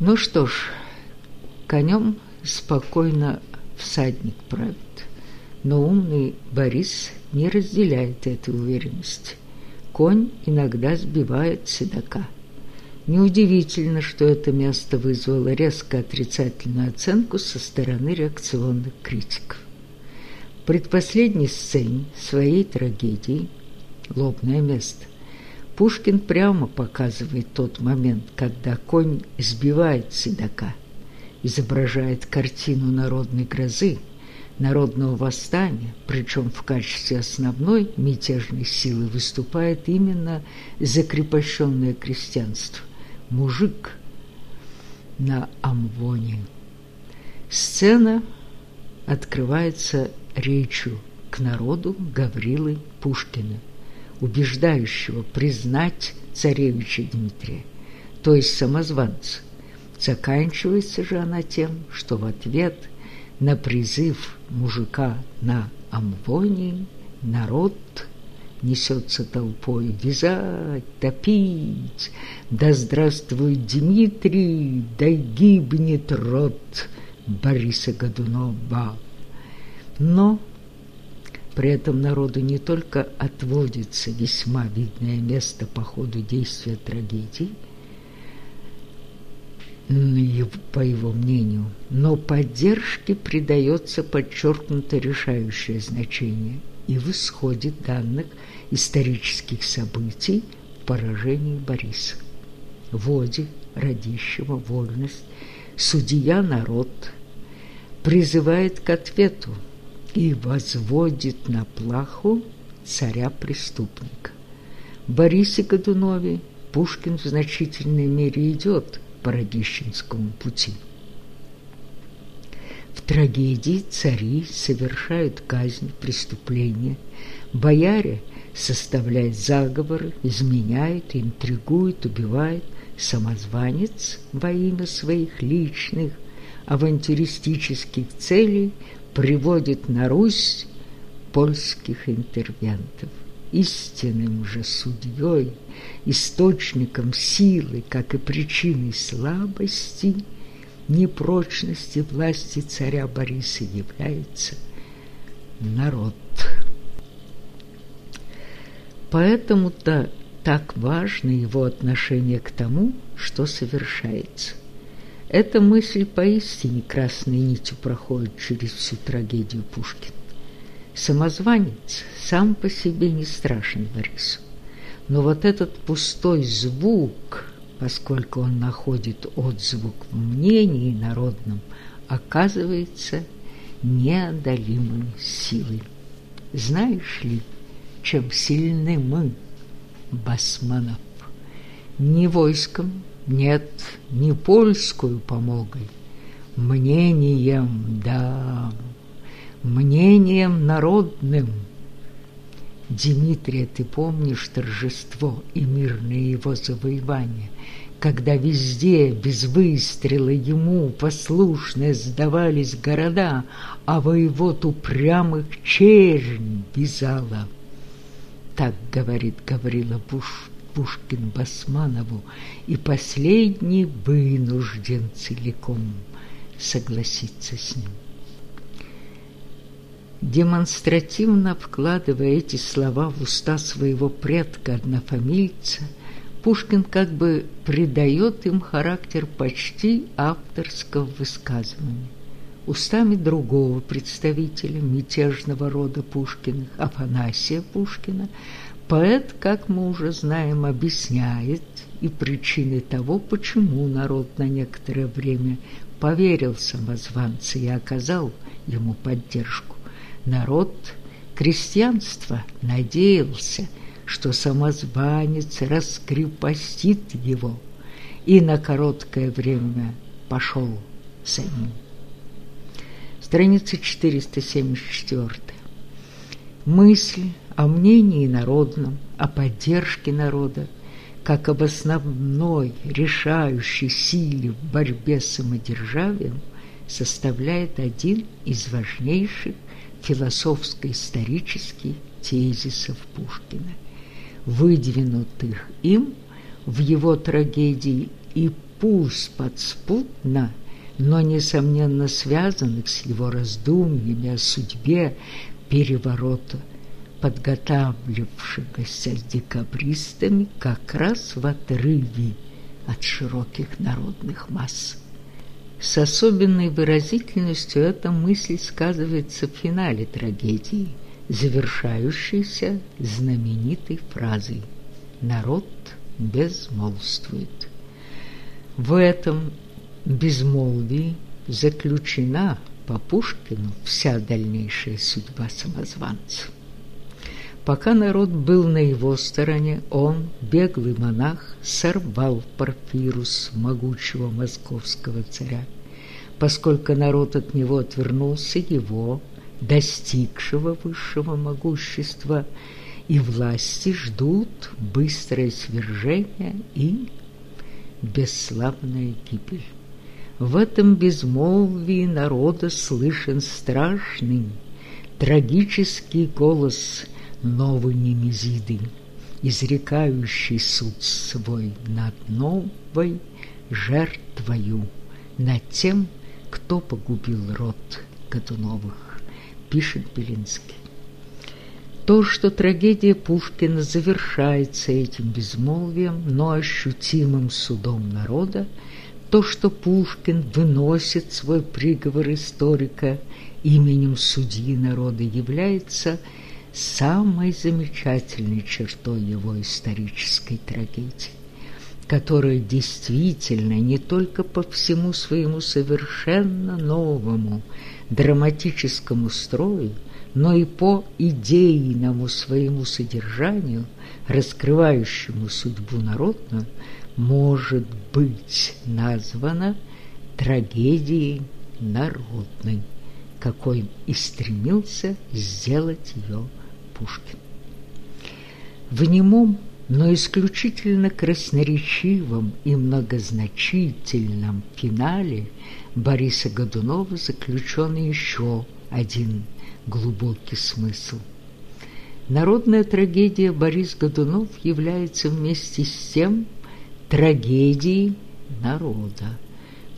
Ну что ж, конем спокойно всадник правит, но умный Борис не разделяет этой уверенности. Конь иногда сбивает седока. Неудивительно, что это место вызвало резко отрицательную оценку со стороны реакционных критиков. В предпоследней сцене своей трагедии «Лобное место» Пушкин прямо показывает тот момент, когда конь сбивает седока, изображает картину народной грозы, народного восстания, причем в качестве основной мятежной силы выступает именно закрепощенное крестьянство мужик на Амвоне. Сцена открывается речью к народу Гаврилы Пушкина, убеждающего признать царевича Дмитрия, то есть самозванца. Заканчивается же она тем, что в ответ на призыв мужика на Амвонии народ несется толпой вязать, топить. Да здравствует Дмитрий, да гибнет род Бориса Годунова. Но при этом народу не только отводится весьма видное место по ходу действия трагедии, по его мнению, но поддержке придается подчеркнуто решающее значение и в исходе данных исторических событий в поражении Бориса. Воде, Радищева, Вольность, судья народ призывает к ответу и возводит на плаху царя-преступника. Борисе Годунове Пушкин в значительной мере идет по Радищенскому пути. В трагедии цари совершают казнь, преступления, бояре составляет заговоры, изменяет, интригует, убивает, самозванец во имя своих личных авантюристических целей приводит на Русь польских интервентов. Истинным же судьей, источником силы, как и причиной слабости, непрочности власти царя Бориса является народ. Поэтому-то так важно его отношение к тому, что совершается. Эта мысль поистине красной нитью проходит через всю трагедию Пушкина. Самозванец сам по себе не страшен Борису, но вот этот пустой звук, поскольку он находит отзвук в мнении народном, оказывается неодолимой силой. Знаешь ли, чем сильны мы, басманов. Ни войском, нет, ни польскую помогой, мнением, да, мнением народным. Дмитрия, ты помнишь торжество и мирное его завоевание, когда везде без выстрела ему послушно сдавались города, а воевод упрямых чернь вязала. Так говорит Гаврила Буш, Пушкин Басманову, и последний вынужден целиком согласиться с ним. Демонстративно вкладывая эти слова в уста своего предка-однофамильца, Пушкин как бы придает им характер почти авторского высказывания устами другого представителя мятежного рода Пушкиных, Афанасия Пушкина, поэт, как мы уже знаем, объясняет и причины того, почему народ на некоторое время поверил самозванцу и оказал ему поддержку. Народ крестьянства надеялся, что самозванец раскрепостит его, и на короткое время пошел за ним. Страница 474. Мысль о мнении народном, о поддержке народа, как об основной решающей силе в борьбе с самодержавием, составляет один из важнейших философско-исторических тезисов Пушкина, выдвинутых им в его трагедии и пусть подспутно, но, несомненно, связанных с его раздумьями о судьбе переворота, подготавлившегося с декабристами как раз в отрыве от широких народных масс. С особенной выразительностью эта мысль сказывается в финале трагедии, завершающейся знаменитой фразой «Народ безмолвствует». В этом безмолвии заключена по Пушкину вся дальнейшая судьба самозванца. Пока народ был на его стороне, он, беглый монах, сорвал парфирус могучего московского царя. Поскольку народ от него отвернулся, его, достигшего высшего могущества и власти, ждут быстрое свержение и бесславная гибель. В этом безмолвии народа слышен страшный, трагический голос новой Немезиды, изрекающий суд свой над новой жертвою, над тем, кто погубил род Годуновых, пишет Белинский. То, что трагедия Пушкина завершается этим безмолвием, но ощутимым судом народа, то, что Пушкин выносит свой приговор историка именем судьи народа, является – самой замечательной чертой его исторической трагедии, которая действительно не только по всему своему совершенно новому драматическому строю, но и по идейному своему содержанию, раскрывающему судьбу народную, может быть названа трагедией народной, какой и стремился сделать ее Пушкин. В немом, но исключительно красноречивом и многозначительном финале Бориса Годунова заключен еще один глубокий смысл. Народная трагедия Борис Годунов является вместе с тем трагедией народа.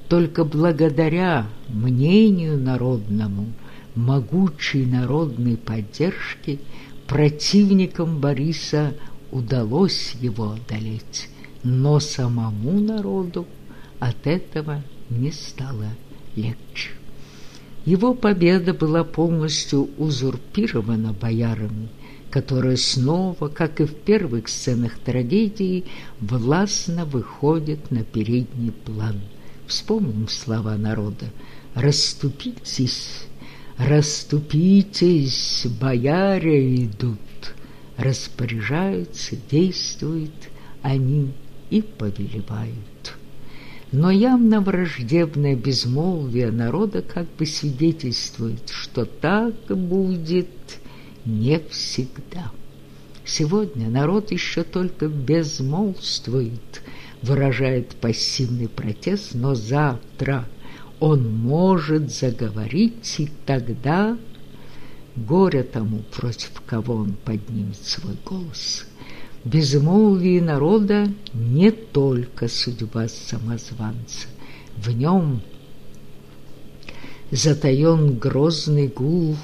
Только благодаря мнению народному, могучей народной поддержке – Противникам Бориса удалось его одолеть, но самому народу от этого не стало легче. Его победа была полностью узурпирована боярами, которые снова, как и в первых сценах трагедии, властно выходят на передний план. Вспомним слова народа «Раступитесь, Раступитесь, бояре идут, распоряжаются, действуют они и повелевают. Но явно враждебное безмолвие народа как бы свидетельствует, что так будет не всегда. Сегодня народ еще только безмолвствует, выражает пассивный протест, но завтра – он может заговорить, и тогда горе тому, против кого он поднимет свой голос. Безмолвие народа не только судьба самозванца, в нем затаен грозный гул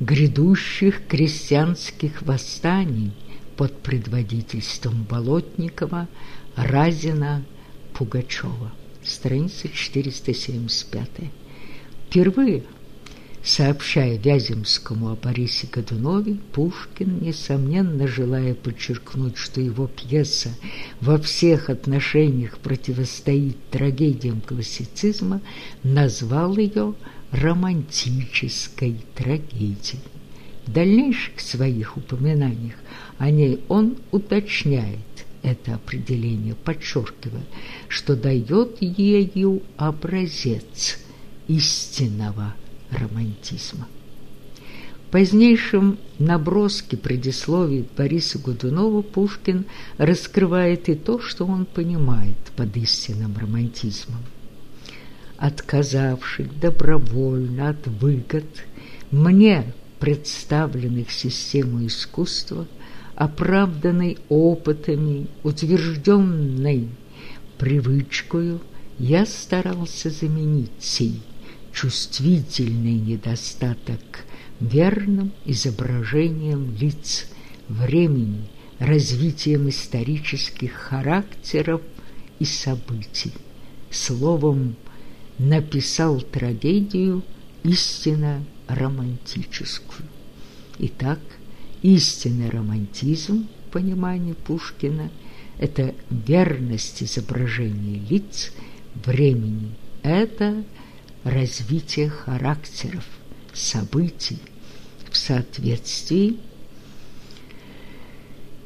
грядущих крестьянских восстаний под предводительством Болотникова, Разина, Пугачева страница 475. Впервые, сообщая Вяземскому о Борисе Годунове, Пушкин, несомненно желая подчеркнуть, что его пьеса во всех отношениях противостоит трагедиям классицизма, назвал ее романтической трагедией. В дальнейших своих упоминаниях о ней он уточняет, это определение, подчеркивая, что дает ею образец истинного романтизма. В позднейшем наброске предисловий Бориса Годунова Пушкин раскрывает и то, что он понимает под истинным романтизмом. Отказавших добровольно от выгод мне представленных системой искусства – оправданной опытами, утвержденной привычкою я старался заменить сей чувствительный недостаток верным изображением лиц времени, развитием исторических характеров и событий. Словом, написал трагедию истинно романтическую. Итак, истинный романтизм в понимании Пушкина – это верность изображения лиц времени, это развитие характеров, событий в соответствии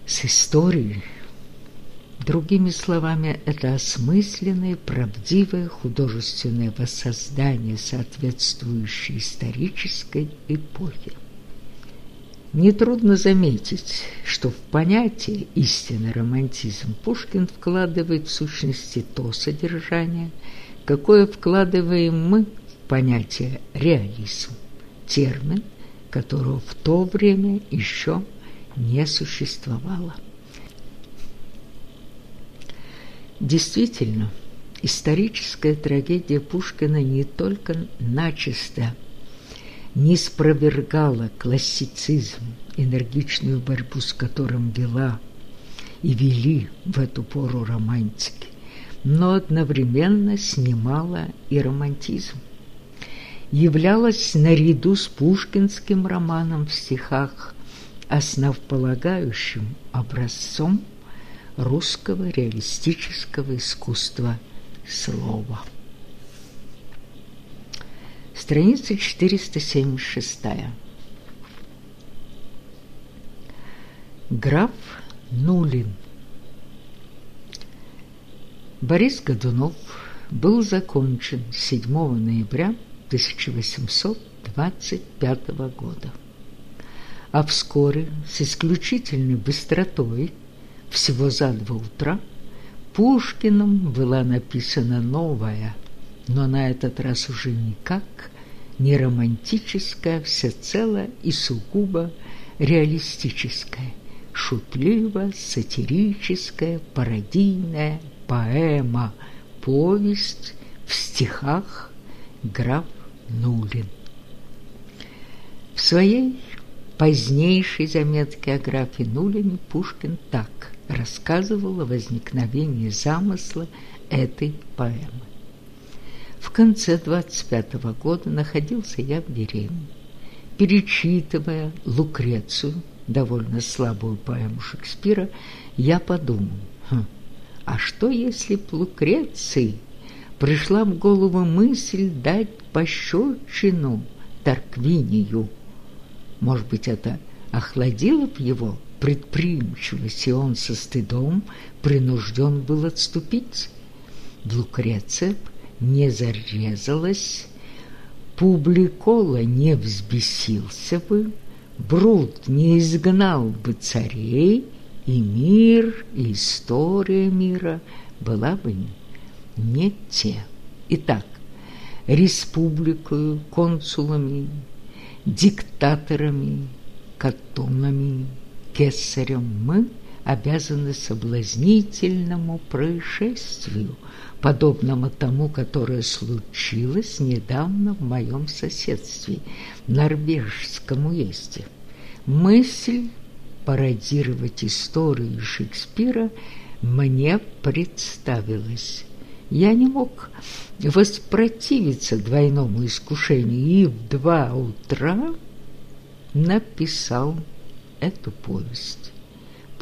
с историей. Другими словами, это осмысленное, правдивое художественное воссоздание соответствующей исторической эпохи. Нетрудно заметить, что в понятие «истинный романтизм» Пушкин вкладывает в сущности то содержание, какое вкладываем мы в понятие «реализм» термин, которого в то время еще не существовало. Действительно, историческая трагедия Пушкина не только начисто не спровергала классицизм, энергичную борьбу с которым вела и вели в эту пору романтики, но одновременно снимала и романтизм являлась наряду с пушкинским романом в стихах основополагающим образцом русского реалистического искусства слова. Страница 476. Граф Нулин. Борис Годунов был закончен 7 ноября 1825 года. А вскоре, с исключительной быстротой, всего за два утра, Пушкиным была написана новая, но на этот раз уже никак не романтическая, всецело и сугубо реалистическая, шутливо-сатирическая, пародийная поэма, повесть в стихах граф Нулин. В своей позднейшей заметке о графе Нулине Пушкин так рассказывал о возникновении замысла этой поэмы. В конце 25 -го года находился я в деревне. Перечитывая Лукрецию, довольно слабую поэму Шекспира, я подумал, хм, а что если б Лукреции – пришла в голову мысль дать пощечину Тарквинию. Может быть, это охладило б его предприимчивость, и он со стыдом принужден был отступить. Лукреция не зарезалась, Публикола не взбесился бы, Брут не изгнал бы царей, и мир, и история мира была бы не те. Итак, республикою, консулами, диктаторами, катунами, кесарем мы обязаны соблазнительному происшествию, подобному тому, которое случилось недавно в моем соседстве, в норвежском уезде. Мысль пародировать историю Шекспира мне представилась я не мог воспротивиться двойному искушению и в два утра написал эту повесть.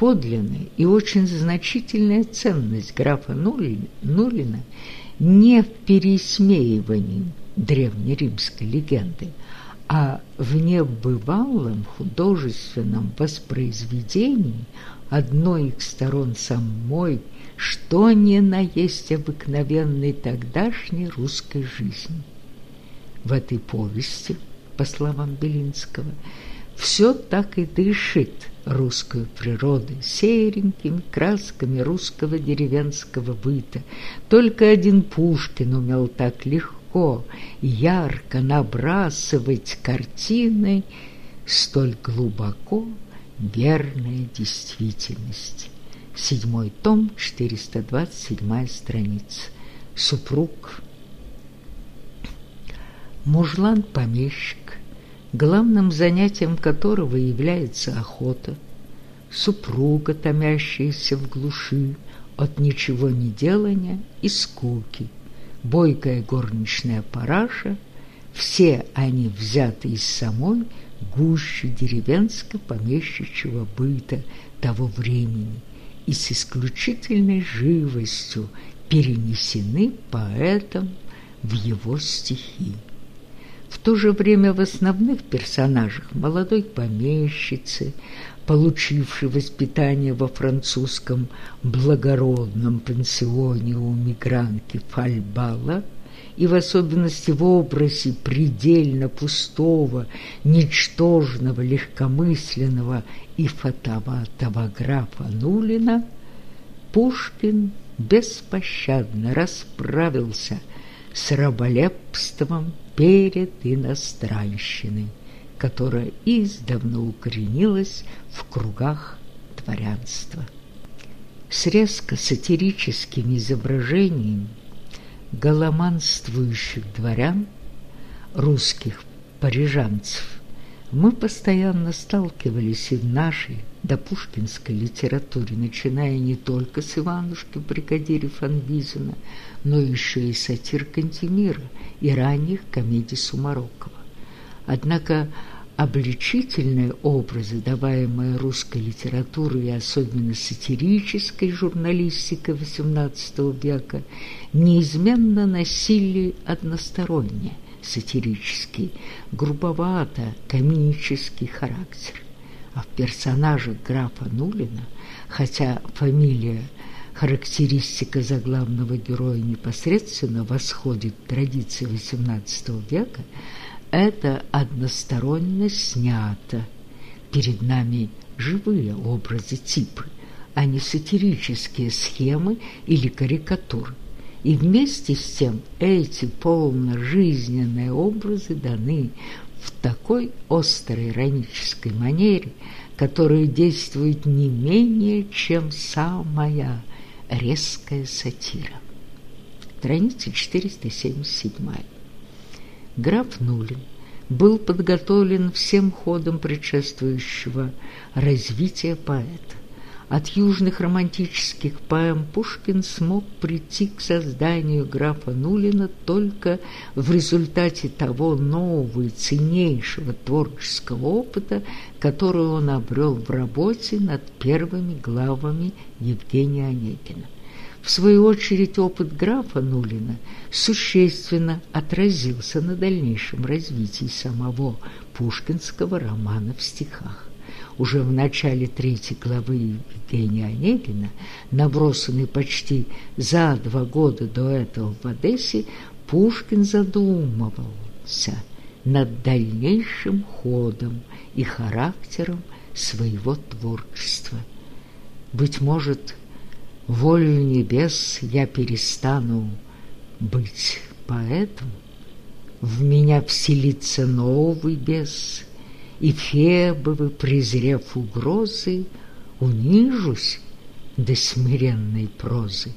Подлинная и очень значительная ценность графа Нулина не в пересмеивании древнеримской легенды, а в небывалом художественном воспроизведении одной из сторон самой что ни на есть обыкновенной тогдашней русской жизни. В этой повести, по словам Белинского, все так и дышит русской природой, серенькими красками русского деревенского быта. Только один Пушкин умел так легко, ярко набрасывать картиной столь глубоко верная действительность. Седьмой том, 427 страница. супруг. Мужлан-помещик, главным занятием которого является охота, супруга, томящаяся в глуши от ничего не делания и скуки, бойкая горничная параша, все они взяты из самой гуще деревенско-помещичьего быта того времени и с исключительной живостью перенесены поэтом в его стихи. В то же время в основных персонажах молодой помещицы, получившей воспитание во французском благородном пансионе у мигрантки Фальбала, и в особенности в образе предельно пустого, ничтожного, легкомысленного и фотоватого графа Нулина, Пушкин беспощадно расправился с раболепством перед иностранщиной, которая издавна укоренилась в кругах дворянства. С резко сатирическими изображениями голоманствующих дворян, русских парижанцев, мы постоянно сталкивались и в нашей допушкинской литературе, начиная не только с Иванушки в бригадире Фанвизина, но еще и сатир Кантемира и ранних комедий Сумарокова. Однако обличительные образы, даваемые русской литературой и особенно сатирической журналистикой XVIII века, неизменно носили односторонне сатирический, грубовато комический характер. В персонаже графа Нулина, хотя фамилия характеристика заглавного героя непосредственно восходит к традиции XVIII века, это односторонне снято. Перед нами живые образы типы, а не сатирические схемы или карикатуры. И вместе с тем эти полножизненные образы даны в такой острой иронической манере, которая действует не менее, чем самая резкая сатира. Страница 477. Граф Нулин был подготовлен всем ходом предшествующего развития поэта. От южных романтических поэм Пушкин смог прийти к созданию графа Нулина только в результате того нового и ценнейшего творческого опыта, который он обрел в работе над первыми главами Евгения Онегина. В свою очередь опыт графа Нулина существенно отразился на дальнейшем развитии самого пушкинского романа в стихах. Уже в начале третьей главы Евгения Онегина, набросанный почти за два года до этого в Одессе, Пушкин задумывался над дальнейшим ходом и характером своего творчества. Быть может, волею небес я перестану быть поэтом, в меня вселится новый бес, и Фебовы, презрев угрозы, унижусь до смиренной прозы.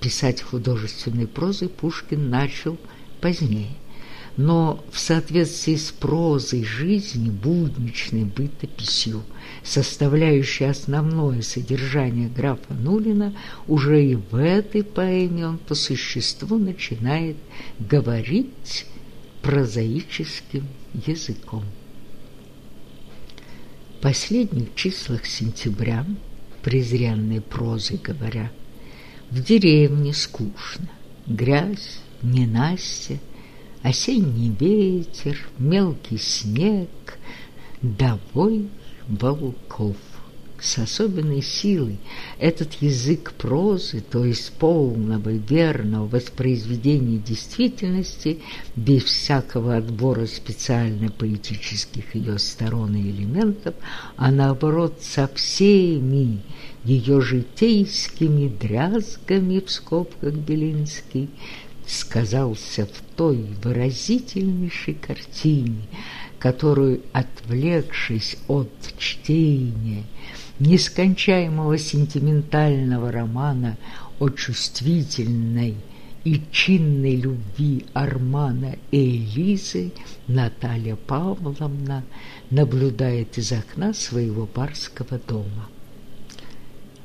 Писать художественной прозой Пушкин начал позднее – но в соответствии с прозой жизни, будничной бытописью, составляющей основное содержание графа Нулина, уже и в этой поэме он по существу начинает говорить прозаическим языком. Последних числах сентября, презренной прозой говоря, в деревне скучно, грязь, ненастье, осенний ветер, мелкий снег, довой волков. С особенной силой. Этот язык прозы, то есть полного верного воспроизведения действительности, без всякого отбора специально поэтических ее сторон и элементов, а наоборот со всеми ее житейскими дрязгами в скобках Белинский, сказался в той выразительнейшей картине, которую, отвлекшись от чтения нескончаемого сентиментального романа о чувствительной и чинной любви Армана и Элизы Наталья Павловна наблюдает из окна своего барского дома.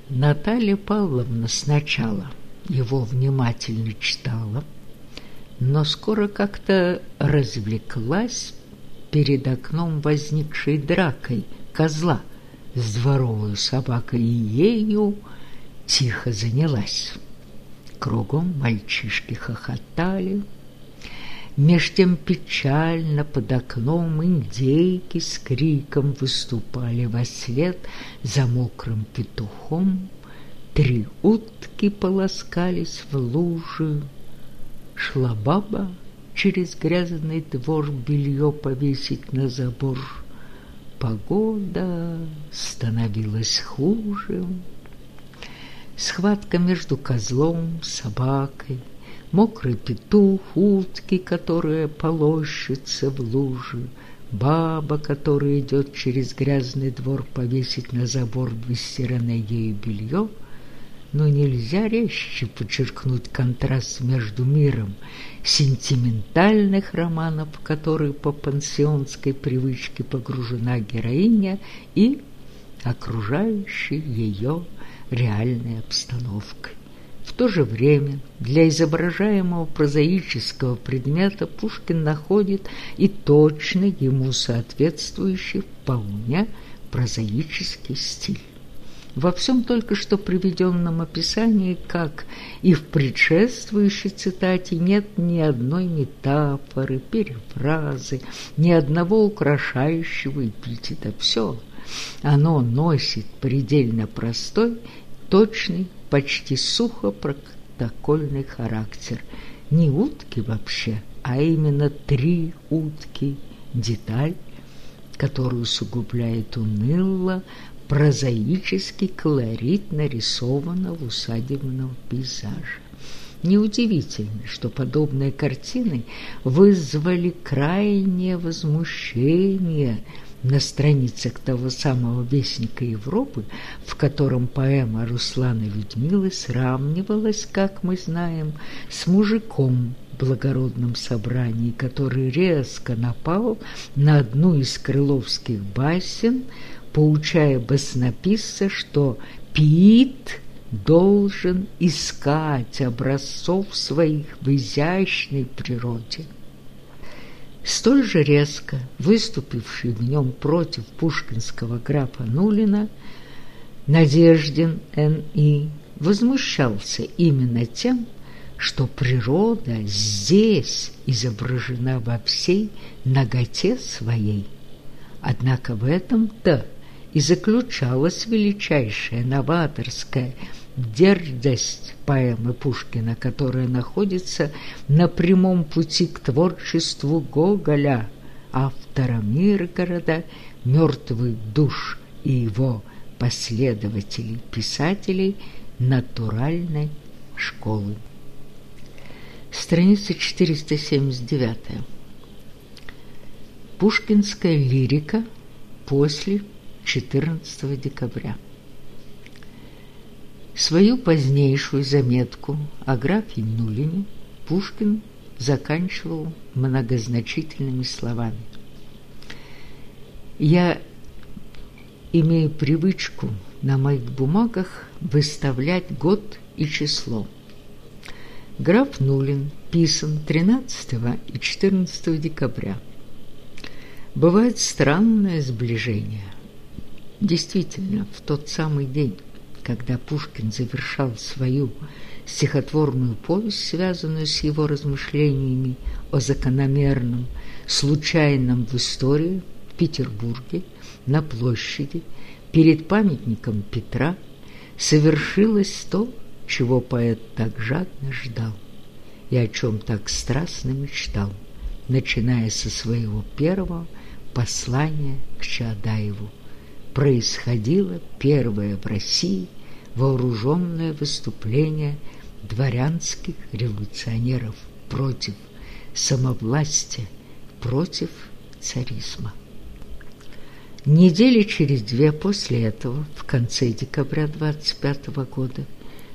Наталья Павловна сначала его внимательно читала, но скоро как-то развлеклась перед окном возникшей дракой козла с дворовой собакой и ею тихо занялась. Кругом мальчишки хохотали, Меж тем печально под окном индейки с криком выступали во свет за мокрым петухом. Три утки полоскались в луже. Шла баба через грязный двор белье повесить на забор. Погода становилась хуже. Схватка между козлом, собакой, Мокрый петух, утки, которые полощутся в луже, Баба, которая идет через грязный двор повесить на забор выстиранное ею белье, но нельзя резче подчеркнуть контраст между миром сентиментальных романов, в которые по пансионской привычке погружена героиня, и окружающей ее реальной обстановкой. В то же время для изображаемого прозаического предмета Пушкин находит и точно ему соответствующий вполне прозаический стиль. Во всем только что приведенном описании, как и в предшествующей цитате, нет ни одной метафоры, перефразы, ни одного украшающего эпитета. Все оно носит предельно простой, точный, почти сухо протокольный характер. Не утки вообще, а именно три утки, деталь, которую усугубляет уныло прозаический колорит нарисованного усадебного пейзажа. Неудивительно, что подобные картины вызвали крайнее возмущение – на страницах того самого «Вестника Европы», в котором поэма Руслана Людмилы сравнивалась, как мы знаем, с мужиком благородном собрании, который резко напал на одну из крыловских басен, поучая баснописца, что Пит должен искать образцов своих в изящной природе. Столь же резко выступивший в нем против пушкинского графа Нулина Надеждин Н.И. возмущался именно тем, что природа здесь изображена во всей наготе своей. Однако в этом-то и заключалась величайшая новаторская дерзость поэмы Пушкина, которая находится на прямом пути к творчеству Гоголя, автора Миргорода, мертвых душ и его последователей, писателей натуральной школы. Страница 479. Пушкинская лирика после 14 декабря. Свою позднейшую заметку о графе Нулине Пушкин заканчивал многозначительными словами. «Я имею привычку на моих бумагах выставлять год и число. Граф Нулин писан 13 и 14 декабря. Бывает странное сближение. Действительно, в тот самый день когда Пушкин завершал свою стихотворную повесть, связанную с его размышлениями о закономерном, случайном в истории в Петербурге, на площади, перед памятником Петра, совершилось то, чего поэт так жадно ждал и о чем так страстно мечтал, начиная со своего первого послания к Чаадаеву происходило первое в России вооруженное выступление дворянских революционеров против самовластия, против царизма. Недели через две после этого, в конце декабря 25 года,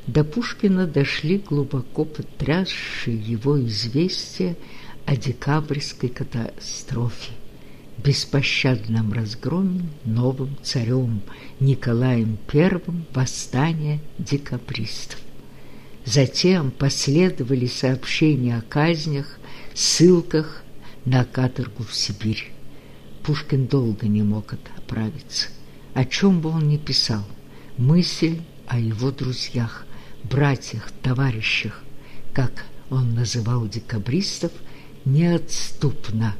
До Пушкина дошли глубоко потрясшие его известия о декабрьской катастрофе, беспощадном разгроме новым царем Николаем I восстания декабристов. Затем последовали сообщения о казнях, ссылках на каторгу в Сибирь. Пушкин долго не мог оправиться. О чем бы он ни писал, мысль о его друзьях, братьях, товарищах, как он называл декабристов, неотступно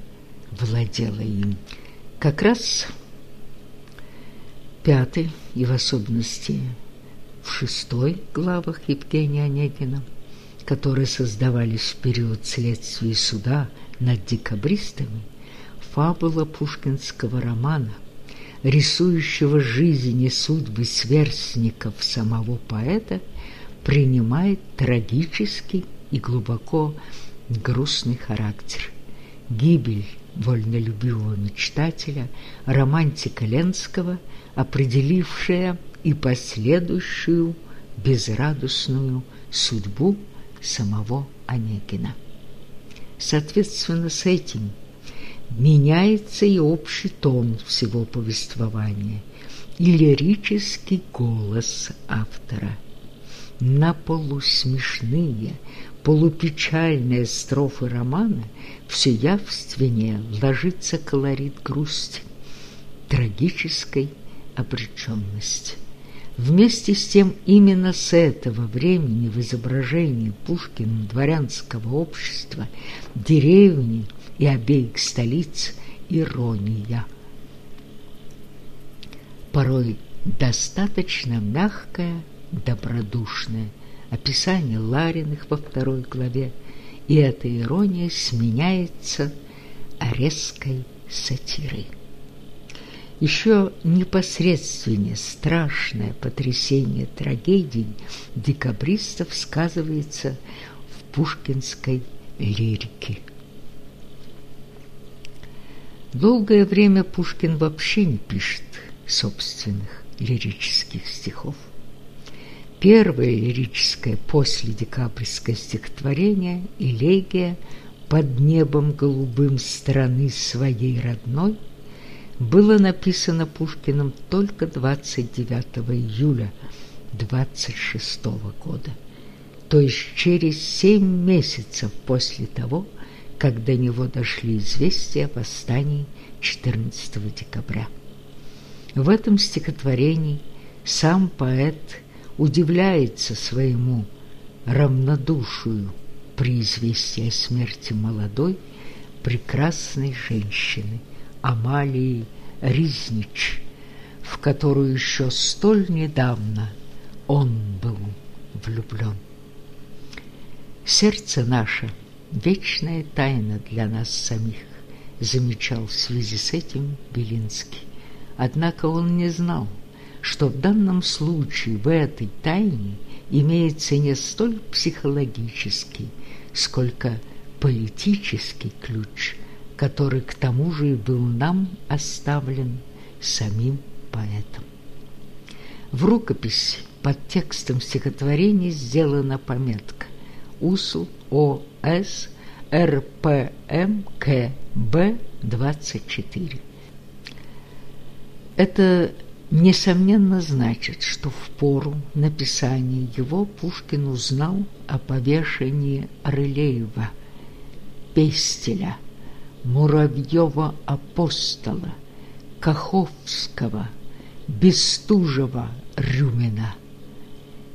владела им. Как раз пятый и в особенности в шестой главах Евгения Онегина, которые создавались в период следствия суда над декабристами, фабула пушкинского романа, рисующего жизнь и судьбы сверстников самого поэта, принимает трагический и глубоко грустный характер. Гибель вольнолюбивого мечтателя, романтика Ленского, определившая и последующую безрадостную судьбу самого Онегина. Соответственно, с этим меняется и общий тон всего повествования, и лирический голос автора. На полусмешные, полупечальные строфы романа все явственнее ложится колорит грусти, трагической обреченности. Вместе с тем именно с этого времени в изображении Пушкина дворянского общества, деревни и обеих столиц ирония. Порой достаточно мягкая, добродушная, описание Лариных во второй главе, и эта ирония сменяется резкой сатирой. Еще непосредственнее страшное потрясение трагедий декабристов сказывается в пушкинской лирике. Долгое время Пушкин вообще не пишет собственных лирических стихов. Первое лирическое после декабрьское стихотворение «Элегия под небом голубым страны своей родной» было написано Пушкиным только 29 июля 26 года, то есть через семь месяцев после того, как до него дошли известия о восстании 14 декабря. В этом стихотворении сам поэт удивляется своему равнодушию при известии о смерти молодой, прекрасной женщины – Амалии Ризнич, в которую еще столь недавно он был влюблен. Сердце наше — вечная тайна для нас самих, замечал в связи с этим Белинский. Однако он не знал, что в данном случае в этой тайне имеется не столь психологический, сколько политический ключ – который к тому же и был нам оставлен самим поэтом. В рукописи под текстом стихотворения сделана пометка УСУ ОС РПМ КБ 24. Это несомненно значит, что в пору написания его Пушкин узнал о повешении Рылеева, Пестеля – Муравьева-апостола, Каховского, Бестужева, Рюмина.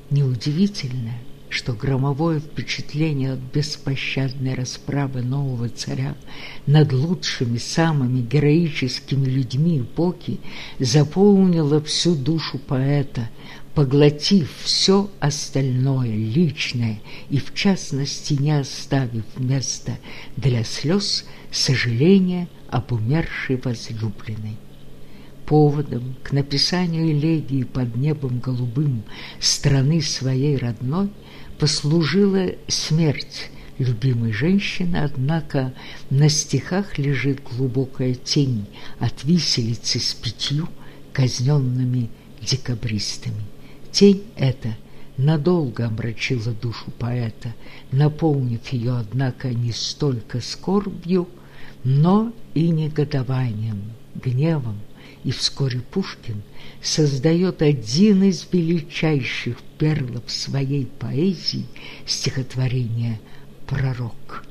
Неудивительно, что громовое впечатление от беспощадной расправы нового царя над лучшими, самыми героическими людьми эпохи заполнило всю душу поэта, поглотив все остальное, личное, и в частности не оставив места для слез, сожаления об умершей возлюбленной. Поводом к написанию элегии под небом голубым страны своей родной послужила смерть любимой женщины, однако на стихах лежит глубокая тень от виселицы с пятью казненными декабристами. Тень эта надолго омрачила душу поэта, наполнив ее, однако, не столько скорбью, но и негодованием, гневом, и вскоре Пушкин создает один из величайших перлов своей поэзии стихотворение «Пророк».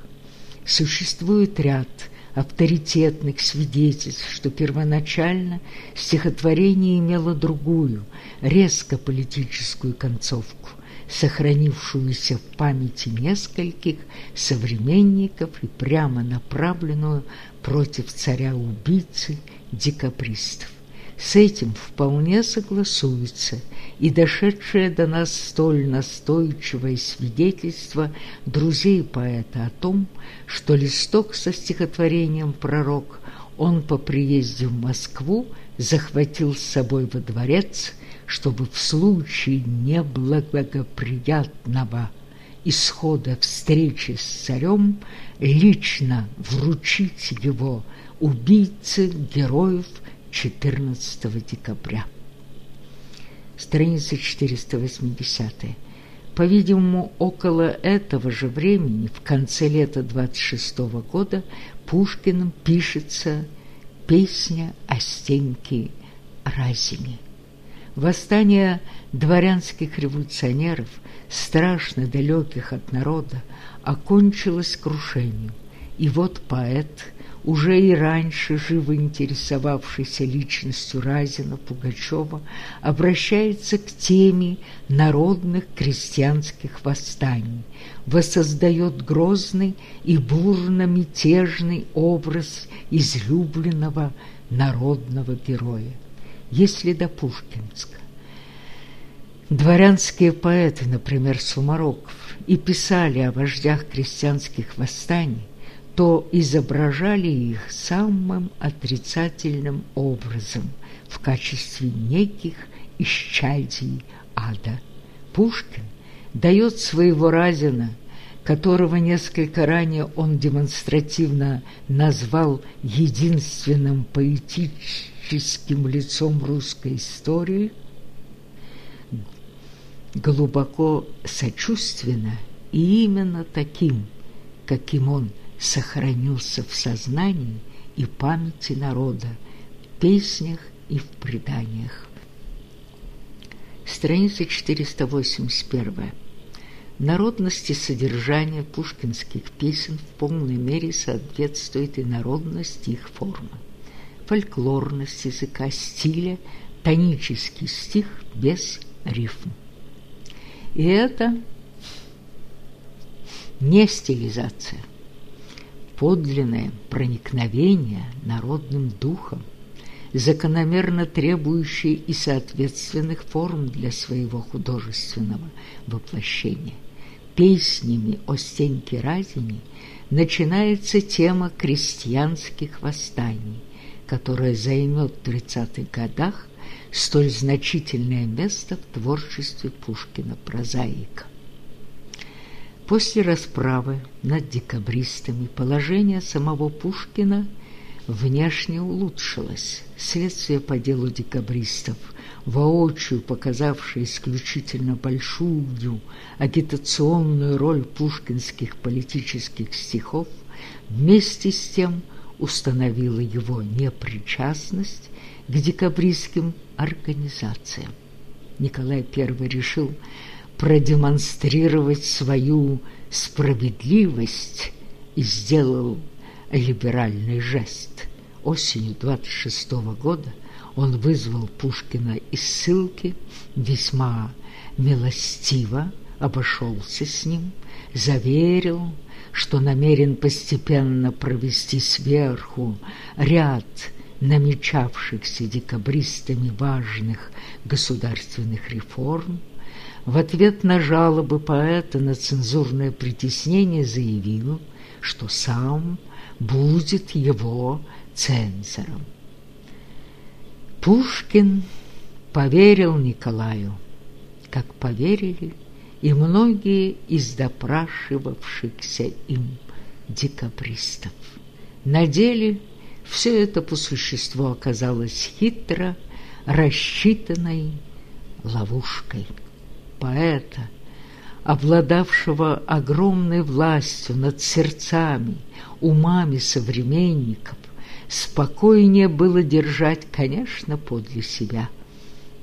Существует ряд авторитетных свидетельств, что первоначально стихотворение имело другую, резко политическую концовку, сохранившуюся в памяти нескольких современников и прямо направленную против царя-убийцы декабристов. С этим вполне согласуется и дошедшее до нас столь настойчивое свидетельство друзей поэта о том, что листок со стихотворением «Пророк» он по приезде в Москву захватил с собой во дворец, чтобы в случае неблагоприятного исхода встречи с царем лично вручить его убийце героев 14 декабря. Страница 480. По-видимому, около этого же времени, в конце лета 26 -го года, Пушкиным пишется песня о Стеньке Разине. Восстание дворянских революционеров, страшно далеких от народа, окончилось крушением. И вот поэт уже и раньше живо интересовавшийся личностью Разина Пугачева, обращается к теме народных крестьянских восстаний, воссоздает грозный и бурно-мятежный образ излюбленного народного героя. Если до Пушкинска Дворянские поэты, например, Сумароков, и писали о вождях крестьянских восстаний, то изображали их самым отрицательным образом в качестве неких исчадий ада. Пушкин дает своего Разина, которого несколько ранее он демонстративно назвал единственным поэтическим лицом русской истории, глубоко сочувственно и именно таким, каким он сохранился в сознании и памяти народа, в песнях и в преданиях. Страница 481. Народность и содержание пушкинских песен в полной мере соответствует и народности их формы. Фольклорность языка, стиля, тонический стих без рифм. И это не стилизация, подлинное проникновение народным духом, закономерно требующее и соответственных форм для своего художественного воплощения. Песнями о Стеньке Разине начинается тема крестьянских восстаний, которая займет в 30-х годах столь значительное место в творчестве Пушкина-прозаика. После расправы над декабристами положение самого Пушкина внешне улучшилось. Следствие по делу декабристов, воочию показавшее исключительно большую агитационную роль пушкинских политических стихов, вместе с тем установило его непричастность к декабристским организациям. Николай I решил продемонстрировать свою справедливость и сделал либеральный жест. Осенью 26 -го года он вызвал Пушкина из ссылки, весьма милостиво обошелся с ним, заверил, что намерен постепенно провести сверху ряд намечавшихся декабристами важных государственных реформ, в ответ на жалобы поэта на цензурное притеснение заявил, что сам будет его цензором. Пушкин поверил Николаю, как поверили и многие из допрашивавшихся им декабристов. На деле все это по существу оказалось хитро рассчитанной ловушкой. Поэта, обладавшего огромной властью над сердцами, умами современников, спокойнее было держать, конечно, подле себя –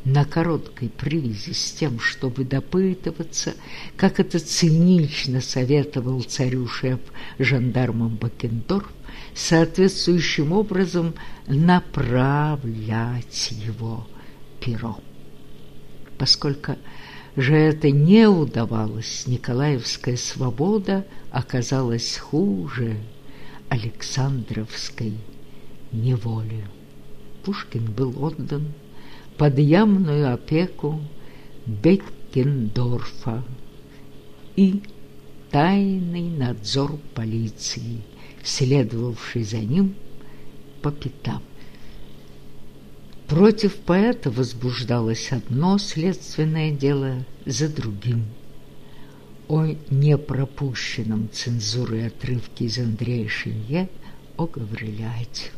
на короткой привязи с тем, чтобы допытываться, как это цинично советовал царю шеф жандармам Бакендорф, соответствующим образом направлять его перо. Поскольку же это не удавалось, Николаевская свобода оказалась хуже Александровской неволи. Пушкин был отдан под явную опеку Беккендорфа и тайный надзор полиции, следовавший за ним по пятам. Против поэта возбуждалось одно следственное дело за другим. О непропущенном цензурой отрывке из Андрея Шинье о Гавриляте.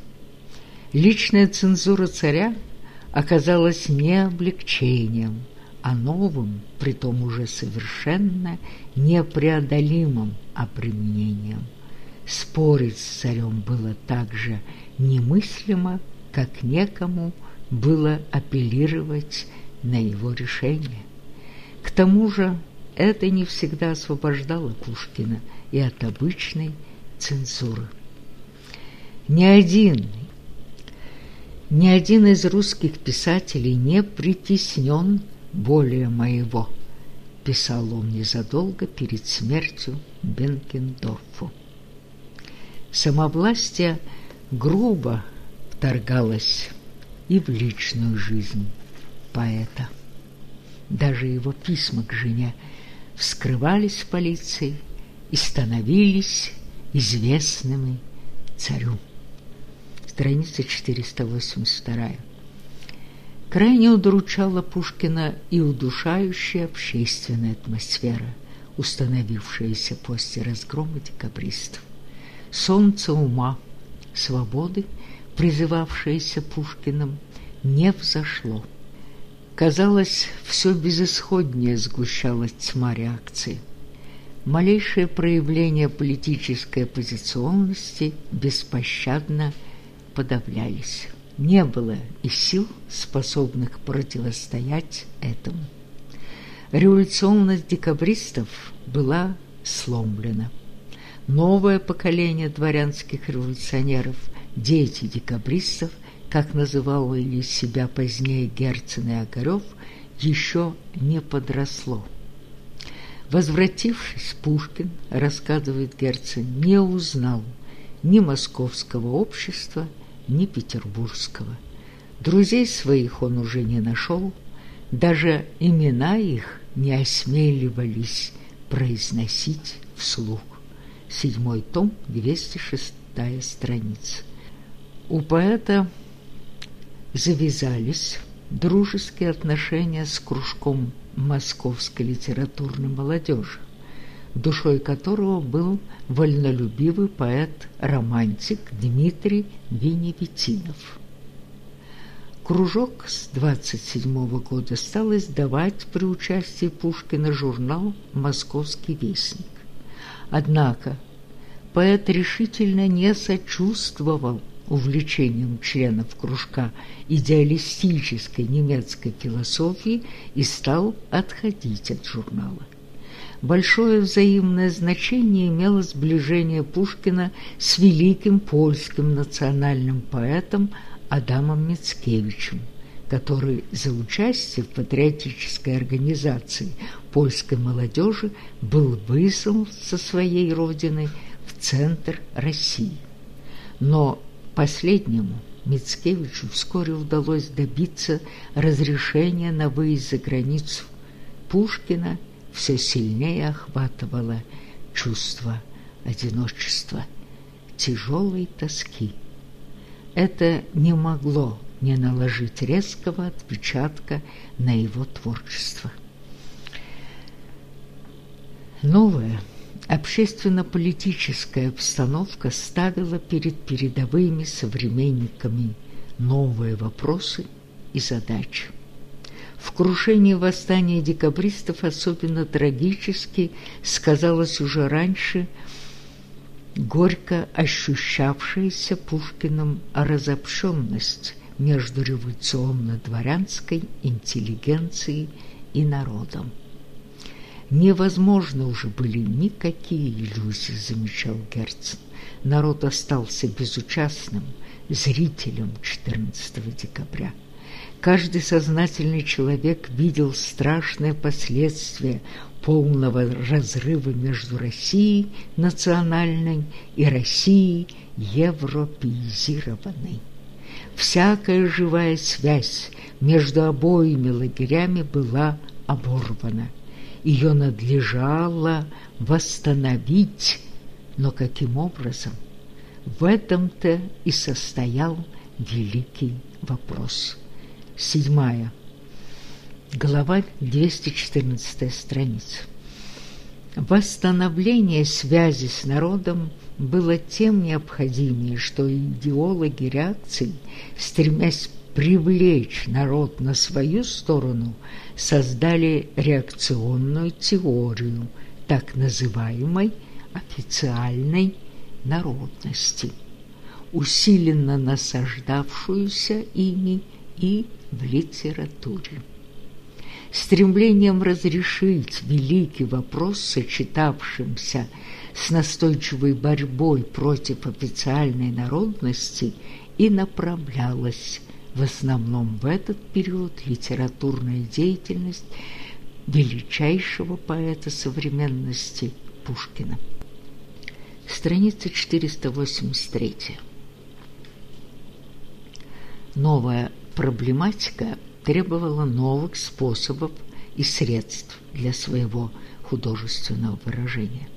Личная цензура царя – оказалось не облегчением, а новым, притом уже совершенно непреодолимым обременением. Спорить с царем было так же немыслимо, как некому было апеллировать на его решение. К тому же это не всегда освобождало Пушкина и от обычной цензуры. Ни один ни один из русских писателей не притеснен более моего, писал он незадолго перед смертью Бенкендорфу. Самовластие грубо вторгалось и в личную жизнь поэта. Даже его письма к жене вскрывались в полиции и становились известными царю страница 482. Крайне удручала Пушкина и удушающая общественная атмосфера, установившаяся после разгрома декабристов. Солнце ума, свободы, призывавшееся Пушкиным, не взошло. Казалось, все безысходнее сгущалась тьма реакции. Малейшее проявление политической оппозиционности беспощадно подавлялись. Не было и сил, способных противостоять этому. Революционность декабристов была сломлена. Новое поколение дворянских революционеров, дети декабристов, как называли себя позднее Герцен и Огарев, еще не подросло. Возвратившись, Пушкин, рассказывает Герцен, не узнал ни московского общества, ни петербургского. Друзей своих он уже не нашел, даже имена их не осмеливались произносить вслух. Седьмой том, 206 страница. У поэта завязались дружеские отношения с кружком московской литературной молодежи душой которого был вольнолюбивый поэт-романтик Дмитрий Веневитинов. Кружок с 27 года стал издавать при участии Пушкина журнал «Московский вестник». Однако поэт решительно не сочувствовал увлечением членов кружка идеалистической немецкой философии и стал отходить от журнала. Большое взаимное значение имело сближение Пушкина с великим польским национальным поэтом Адамом Мицкевичем, который за участие в патриотической организации польской молодежи был выслан со своей родины в центр России. Но последнему Мицкевичу вскоре удалось добиться разрешения на выезд за границу Пушкина – все сильнее охватывало чувство одиночества, тяжелой тоски. Это не могло не наложить резкого отпечатка на его творчество. Новая общественно-политическая обстановка ставила перед передовыми современниками новые вопросы и задачи. В крушении восстания декабристов особенно трагически сказалось уже раньше горько ощущавшаяся Пушкиным разобщенность между революционно-дворянской интеллигенцией и народом. Невозможно уже были никакие иллюзии, замечал Герцен. Народ остался безучастным зрителем 14 декабря. Каждый сознательный человек видел страшные последствия полного разрыва между Россией национальной и Россией европеизированной. Всякая живая связь между обоими лагерями была оборвана. Ее надлежало восстановить, но каким образом? В этом-то и состоял великий вопрос. Седьмая. Глава 214 страница. Восстановление связи с народом было тем необходимее, что идеологи реакции, стремясь привлечь народ на свою сторону, создали реакционную теорию так называемой официальной народности, усиленно насаждавшуюся ими и в литературе. Стремлением разрешить великий вопрос, сочетавшимся с настойчивой борьбой против официальной народности, и направлялась в основном в этот период литературная деятельность величайшего поэта современности Пушкина. Страница 483. Новая проблематика требовала новых способов и средств для своего художественного выражения.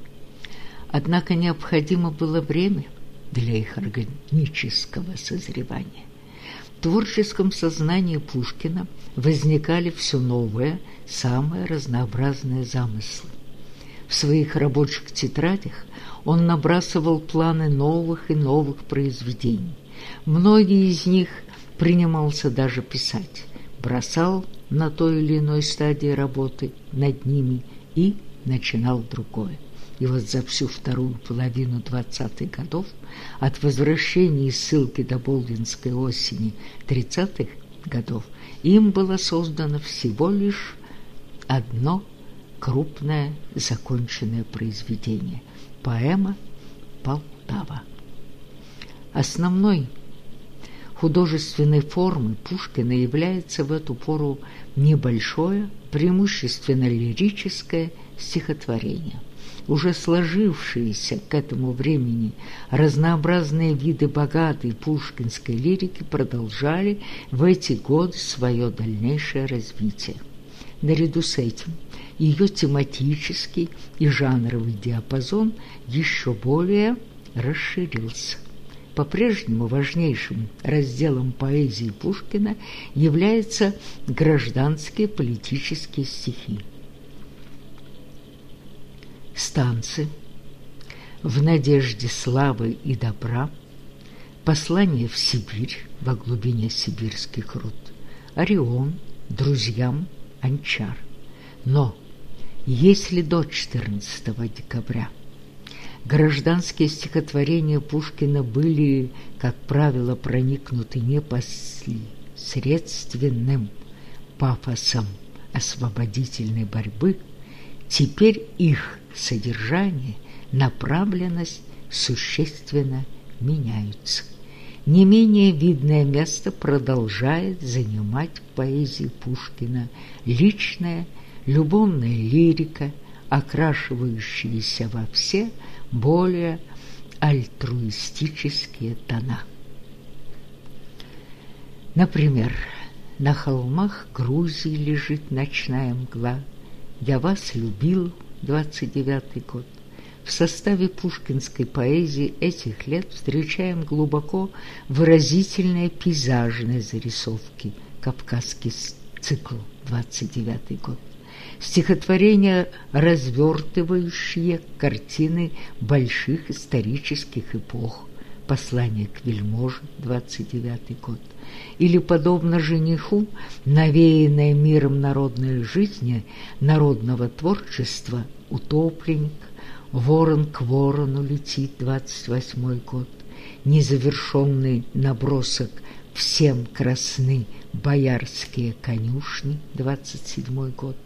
Однако необходимо было время для их органического созревания. Творческом сознании Пушкина возникали все новые, самые разнообразные замыслы. В своих рабочих тетрадях он набрасывал планы новых и новых произведений. Многие из них принимался даже писать, бросал на той или иной стадии работы над ними и начинал другое. И вот за всю вторую половину двадцатых годов, от возвращения из ссылки до Болдинской осени тридцатых годов, им было создано всего лишь одно крупное законченное произведение – поэма «Полтава». Основной художественной формы Пушкина является в эту пору небольшое, преимущественно лирическое стихотворение. Уже сложившиеся к этому времени разнообразные виды богатой пушкинской лирики продолжали в эти годы свое дальнейшее развитие. Наряду с этим ее тематический и жанровый диапазон еще более расширился. По-прежнему важнейшим разделом поэзии Пушкина являются гражданские политические стихи. Станцы «В надежде славы и добра», «Послание в Сибирь» во глубине сибирских руд, «Орион», «Друзьям», «Анчар». Но если до 14 декабря гражданские стихотворения Пушкина были, как правило, проникнуты непосредственным пафосом освободительной борьбы, теперь их содержание, направленность существенно меняются. Не менее видное место продолжает занимать в поэзии Пушкина личная любовная лирика, окрашивающаяся во все более альтруистические тона. Например, на холмах Грузии лежит ночная мгла. Я вас любил, 29 год. В составе пушкинской поэзии этих лет встречаем глубоко выразительные пейзажные зарисовки «Кавказский цикл», 29 год. Стихотворения, развертывающие картины больших исторических эпох, «Послание к вельможе», 29 год, или, подобно жениху, навеянное миром народной жизни, народного творчества, утопленник, ворон к ворону летит, 28 год, незавершенный набросок «Всем красны боярские конюшни», 27 год,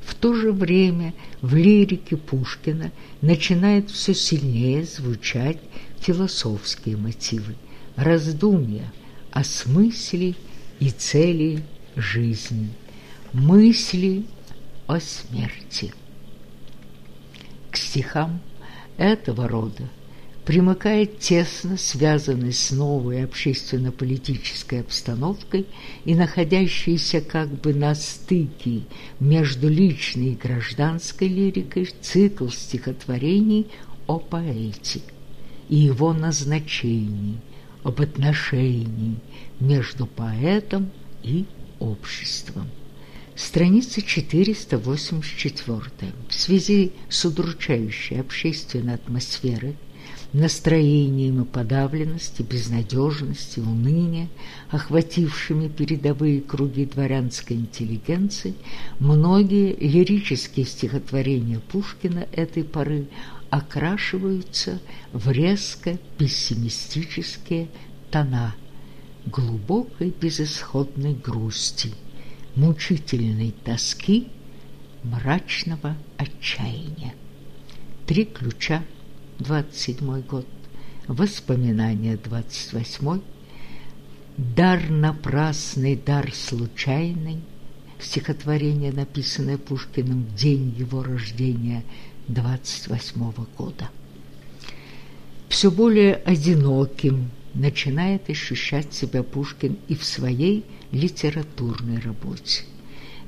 в то же время в лирике Пушкина начинают все сильнее звучать философские мотивы, раздумья о смысле и цели жизни, мысли о смерти. К стихам этого рода примыкает тесно связанный с новой общественно-политической обстановкой и находящийся как бы на стыке между личной и гражданской лирикой цикл стихотворений о поэте и его назначении, об отношении между поэтом и обществом. Страница 484. В связи с удручающей общественной атмосферой настроениями подавленности, безнадежности, уныния, охватившими передовые круги дворянской интеллигенции, многие лирические стихотворения Пушкина этой поры окрашиваются в резко пессимистические тона глубокой безысходной грусти, мучительной тоски, мрачного отчаяния. Три ключа 27 год, воспоминания 28 дар напрасный, дар случайный, стихотворение, написанное Пушкиным в день его рождения 28 года. Все более одиноким начинает ощущать себя Пушкин и в своей литературной работе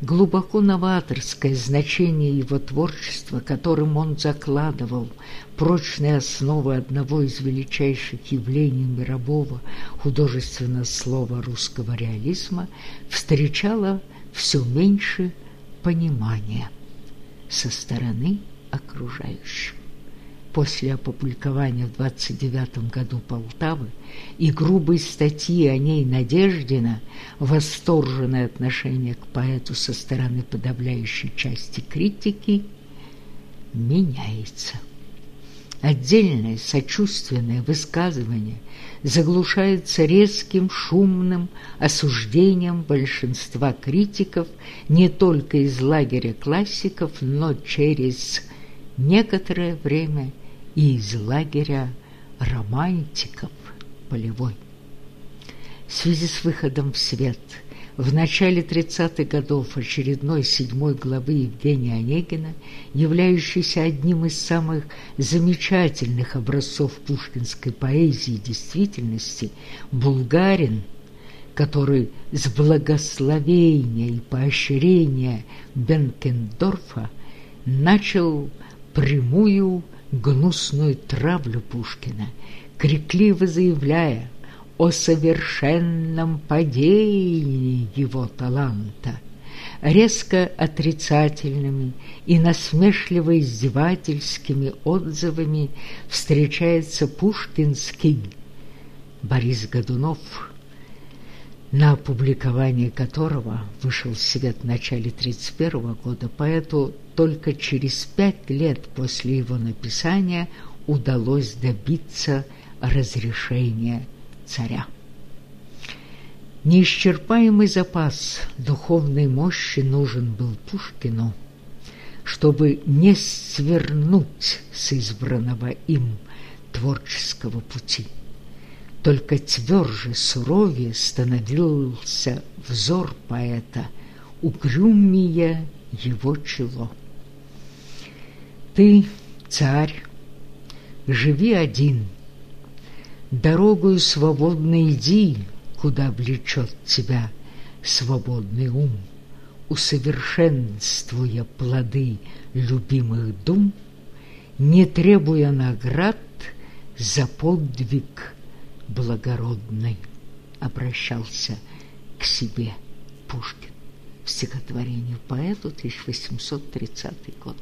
глубоко новаторское значение его творчества, которым он закладывал прочные основы одного из величайших явлений мирового художественного слова русского реализма, встречало все меньше понимания со стороны окружающих после опубликования в 29 году Полтавы и грубой статьи о ней Надеждина восторженное отношение к поэту со стороны подавляющей части критики меняется. Отдельное сочувственное высказывание заглушается резким шумным осуждением большинства критиков не только из лагеря классиков, но через некоторое время – и из лагеря романтиков полевой. В связи с выходом в свет в начале 30-х годов очередной седьмой главы Евгения Онегина, являющейся одним из самых замечательных образцов пушкинской поэзии и действительности, «Булгарин», который с благословения и поощрения Бенкендорфа начал прямую гнусную травлю Пушкина, крикливо заявляя о совершенном падении его таланта, резко отрицательными и насмешливо-издевательскими отзывами встречается пушкинский Борис Годунов – на опубликование которого вышел свет в начале 1931 года, поэту только через пять лет после его написания удалось добиться разрешения царя. Неисчерпаемый запас духовной мощи нужен был Пушкину, чтобы не свернуть с избранного им творческого пути. Только тверже, суровее становился взор поэта, угрюмее его чело. Ты, царь, живи один, дорогою свободно иди, куда влечет тебя свободный ум, усовершенствуя плоды любимых дум, не требуя наград за подвиг благородный. Обращался к себе Пушкин. В стихотворении поэту 1830 год.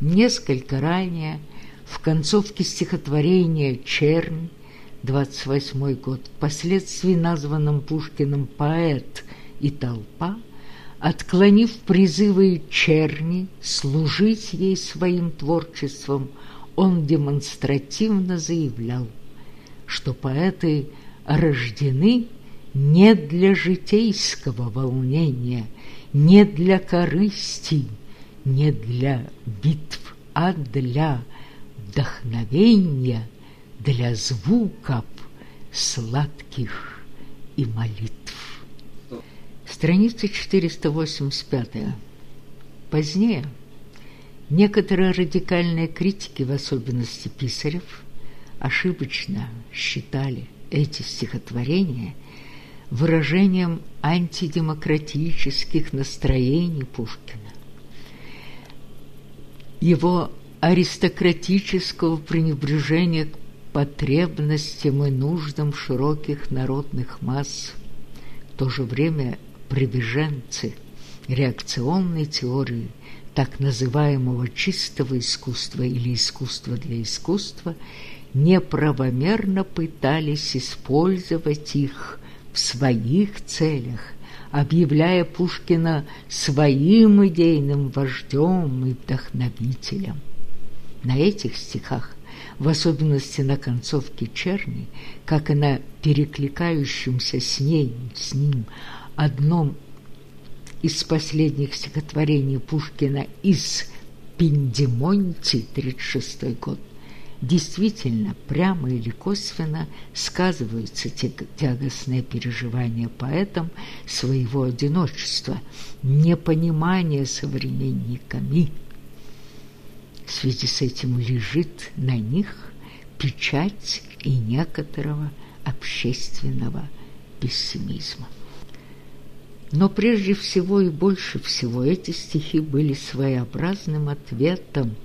Несколько ранее в концовке стихотворения «Чернь» 28 год, впоследствии названным Пушкиным «Поэт» и «Толпа», отклонив призывы черни служить ей своим творчеством, он демонстративно заявлял, что поэты рождены не для житейского волнения, не для корысти, не для битв, а для вдохновения, для звуков сладких и молитв. Страница 485. Позднее некоторые радикальные критики, в особенности Писарев, ошибочно считали эти стихотворения выражением антидемократических настроений Пушкина. Его аристократического пренебрежения к потребностям и нуждам широких народных масс, в то же время приверженцы реакционной теории так называемого чистого искусства или искусства для искусства неправомерно пытались использовать их в своих целях, объявляя Пушкина своим идейным вождем и вдохновителем. На этих стихах, в особенности на концовке «Черни», как и на перекликающемся с ней, с ним, одном из последних стихотворений Пушкина из «Пиндемонти» 36 год, действительно прямо или косвенно сказываются тягостные переживания поэтом своего одиночества, непонимание современниками. В связи с этим лежит на них печать и некоторого общественного пессимизма. Но прежде всего и больше всего эти стихи были своеобразным ответом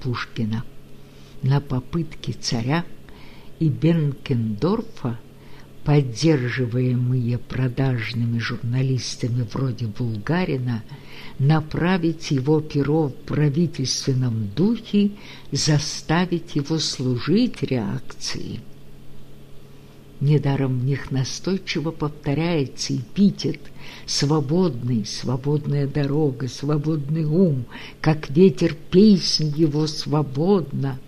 Пушкина – на попытки царя и Бенкендорфа, поддерживаемые продажными журналистами вроде Булгарина, направить его перо в правительственном духе, заставить его служить реакции. Недаром в них настойчиво повторяется эпитет «свободный», «свободная дорога», «свободный ум», как ветер песнь его свободно,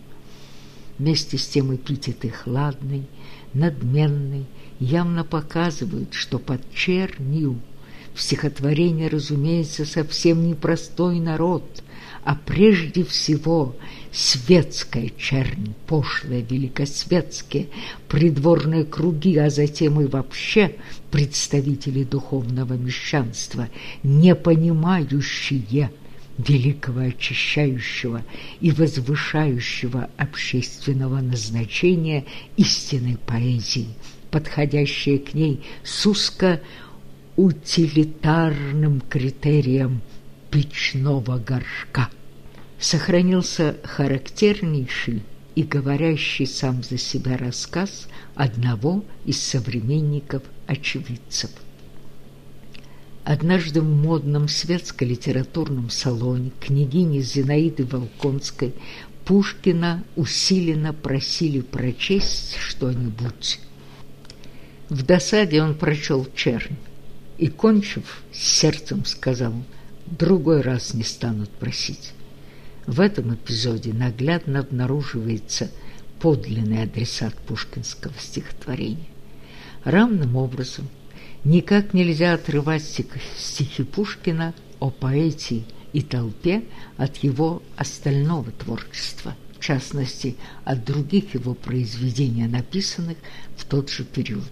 Вместе с тем эпитеты «хладный», «надменный» явно показывают, что под чернью в стихотворении, разумеется, совсем непростой народ, а прежде всего светская чернь, пошлые, великосветские, придворные круги, а затем и вообще представители духовного мещанства, не понимающие – великого очищающего и возвышающего общественного назначения истинной поэзии, подходящей к ней с узко-утилитарным критерием печного горшка. Сохранился характернейший и говорящий сам за себя рассказ одного из современников-очевидцев – Однажды в модном светско-литературном салоне княгини Зинаиды Волконской Пушкина усиленно просили прочесть что-нибудь. В досаде он прочел чернь и, кончив, с сердцем сказал «другой раз не станут просить». В этом эпизоде наглядно обнаруживается подлинный адресат пушкинского стихотворения. Равным образом Никак нельзя отрывать стихи Пушкина о поэте и толпе от его остального творчества, в частности, от других его произведений, написанных в тот же период.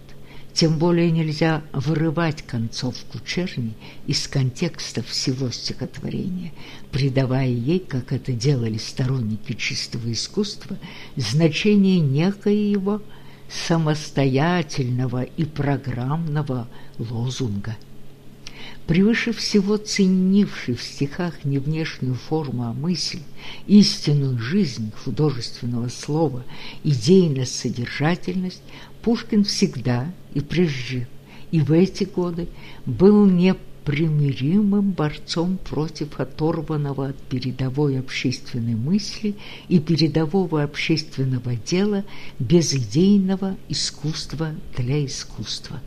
Тем более нельзя вырывать концовку черни из контекста всего стихотворения, придавая ей, как это делали сторонники чистого искусства, значение некоего самостоятельного и программного лозунга. Превыше всего ценивший в стихах не внешнюю форму, а мысль, истинную жизнь художественного слова, идейность, содержательность, Пушкин всегда и прежде, и в эти годы был не непримиримым борцом против оторванного от передовой общественной мысли и передового общественного дела безидейного искусства для искусства.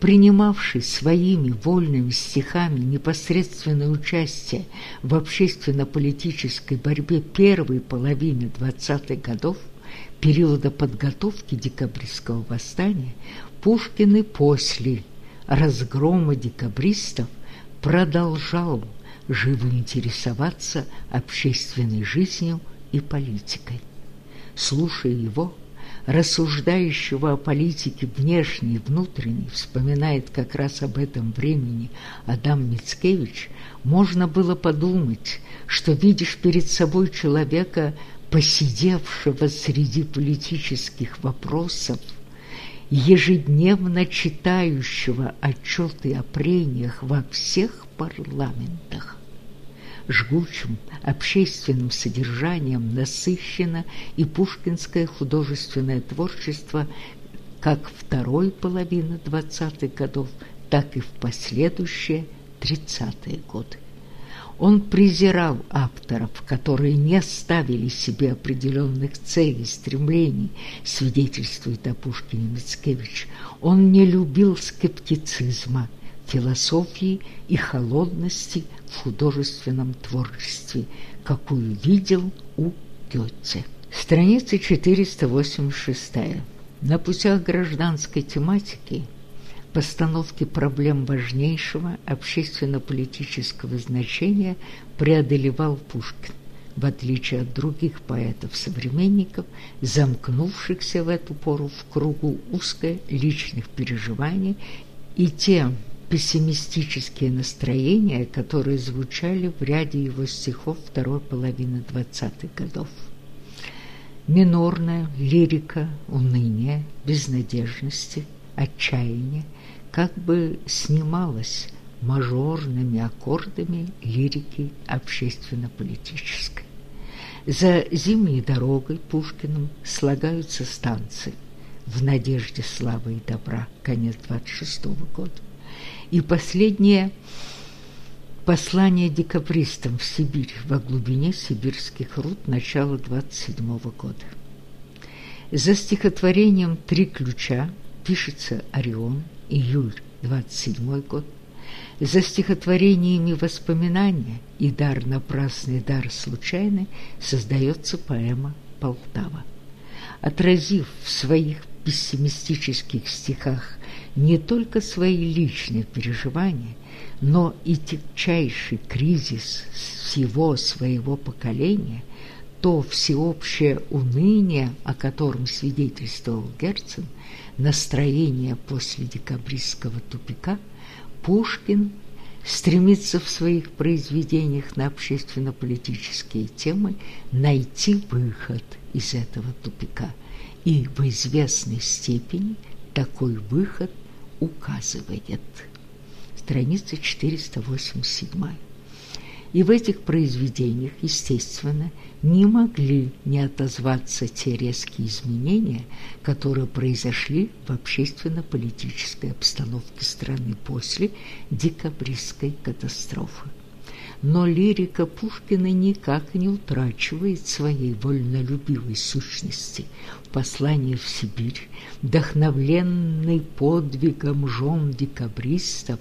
Принимавший своими вольными стихами непосредственное участие в общественно-политической борьбе первой половины 20-х годов, периода подготовки декабристского восстания, Пушкин и после разгрома декабристов продолжал живо интересоваться общественной жизнью и политикой. Слушая его, рассуждающего о политике внешней и внутренней, вспоминает как раз об этом времени Адам Мицкевич, можно было подумать, что видишь перед собой человека, посидевшего среди политических вопросов, ежедневно читающего отчеты о прениях во всех парламентах жгучим общественным содержанием насыщено и пушкинское художественное творчество как второй половины 20-х годов, так и в последующие 30-е годы. Он презирал авторов, которые не ставили себе определенных целей, стремлений, свидетельствует о Пушкине Мицкевич. Он не любил скептицизма, философии и холодности в художественном творчестве, какую видел у Гёте. Страница 486. На путях гражданской тематики постановки проблем важнейшего общественно-политического значения преодолевал Пушкин, в отличие от других поэтов-современников, замкнувшихся в эту пору в кругу узко личных переживаний и тем пессимистические настроения, которые звучали в ряде его стихов второй половины двадцатых годов. Минорная лирика уныния, безнадежности, отчаяния как бы снималась мажорными аккордами лирики общественно-политической. За зимней дорогой Пушкиным слагаются станции «В надежде славы и добра» конец 26 -го года и последнее послание декабристам в Сибирь во глубине сибирских руд начала 27 -го года. За стихотворением «Три ключа» пишется «Орион», июль 27 год. За стихотворениями «Воспоминания» и «Дар напрасный, дар случайный» создается поэма «Полтава». Отразив в своих пессимистических стихах не только свои личные переживания, но и тягчайший кризис всего своего поколения, то всеобщее уныние, о котором свидетельствовал Герцен, настроение после декабристского тупика, Пушкин стремится в своих произведениях на общественно-политические темы найти выход из этого тупика и в известной степени такой выход – указывает. Страница 487. И в этих произведениях, естественно, не могли не отозваться те резкие изменения, которые произошли в общественно-политической обстановке страны после декабристской катастрофы но лирика Пушкина никак не утрачивает своей вольнолюбивой сущности. Послание в Сибирь, вдохновленный подвигом жен декабристов,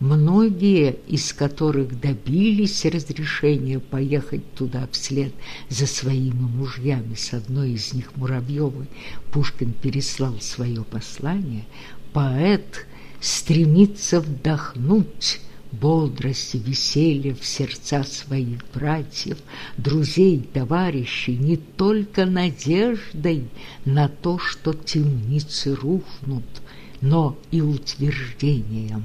многие из которых добились разрешения поехать туда вслед за своими мужьями, с одной из них Муравьевой, Пушкин переслал свое послание, поэт стремится вдохнуть бодрость и веселье в сердца своих братьев, друзей, товарищей, не только надеждой на то, что темницы рухнут, но и утверждением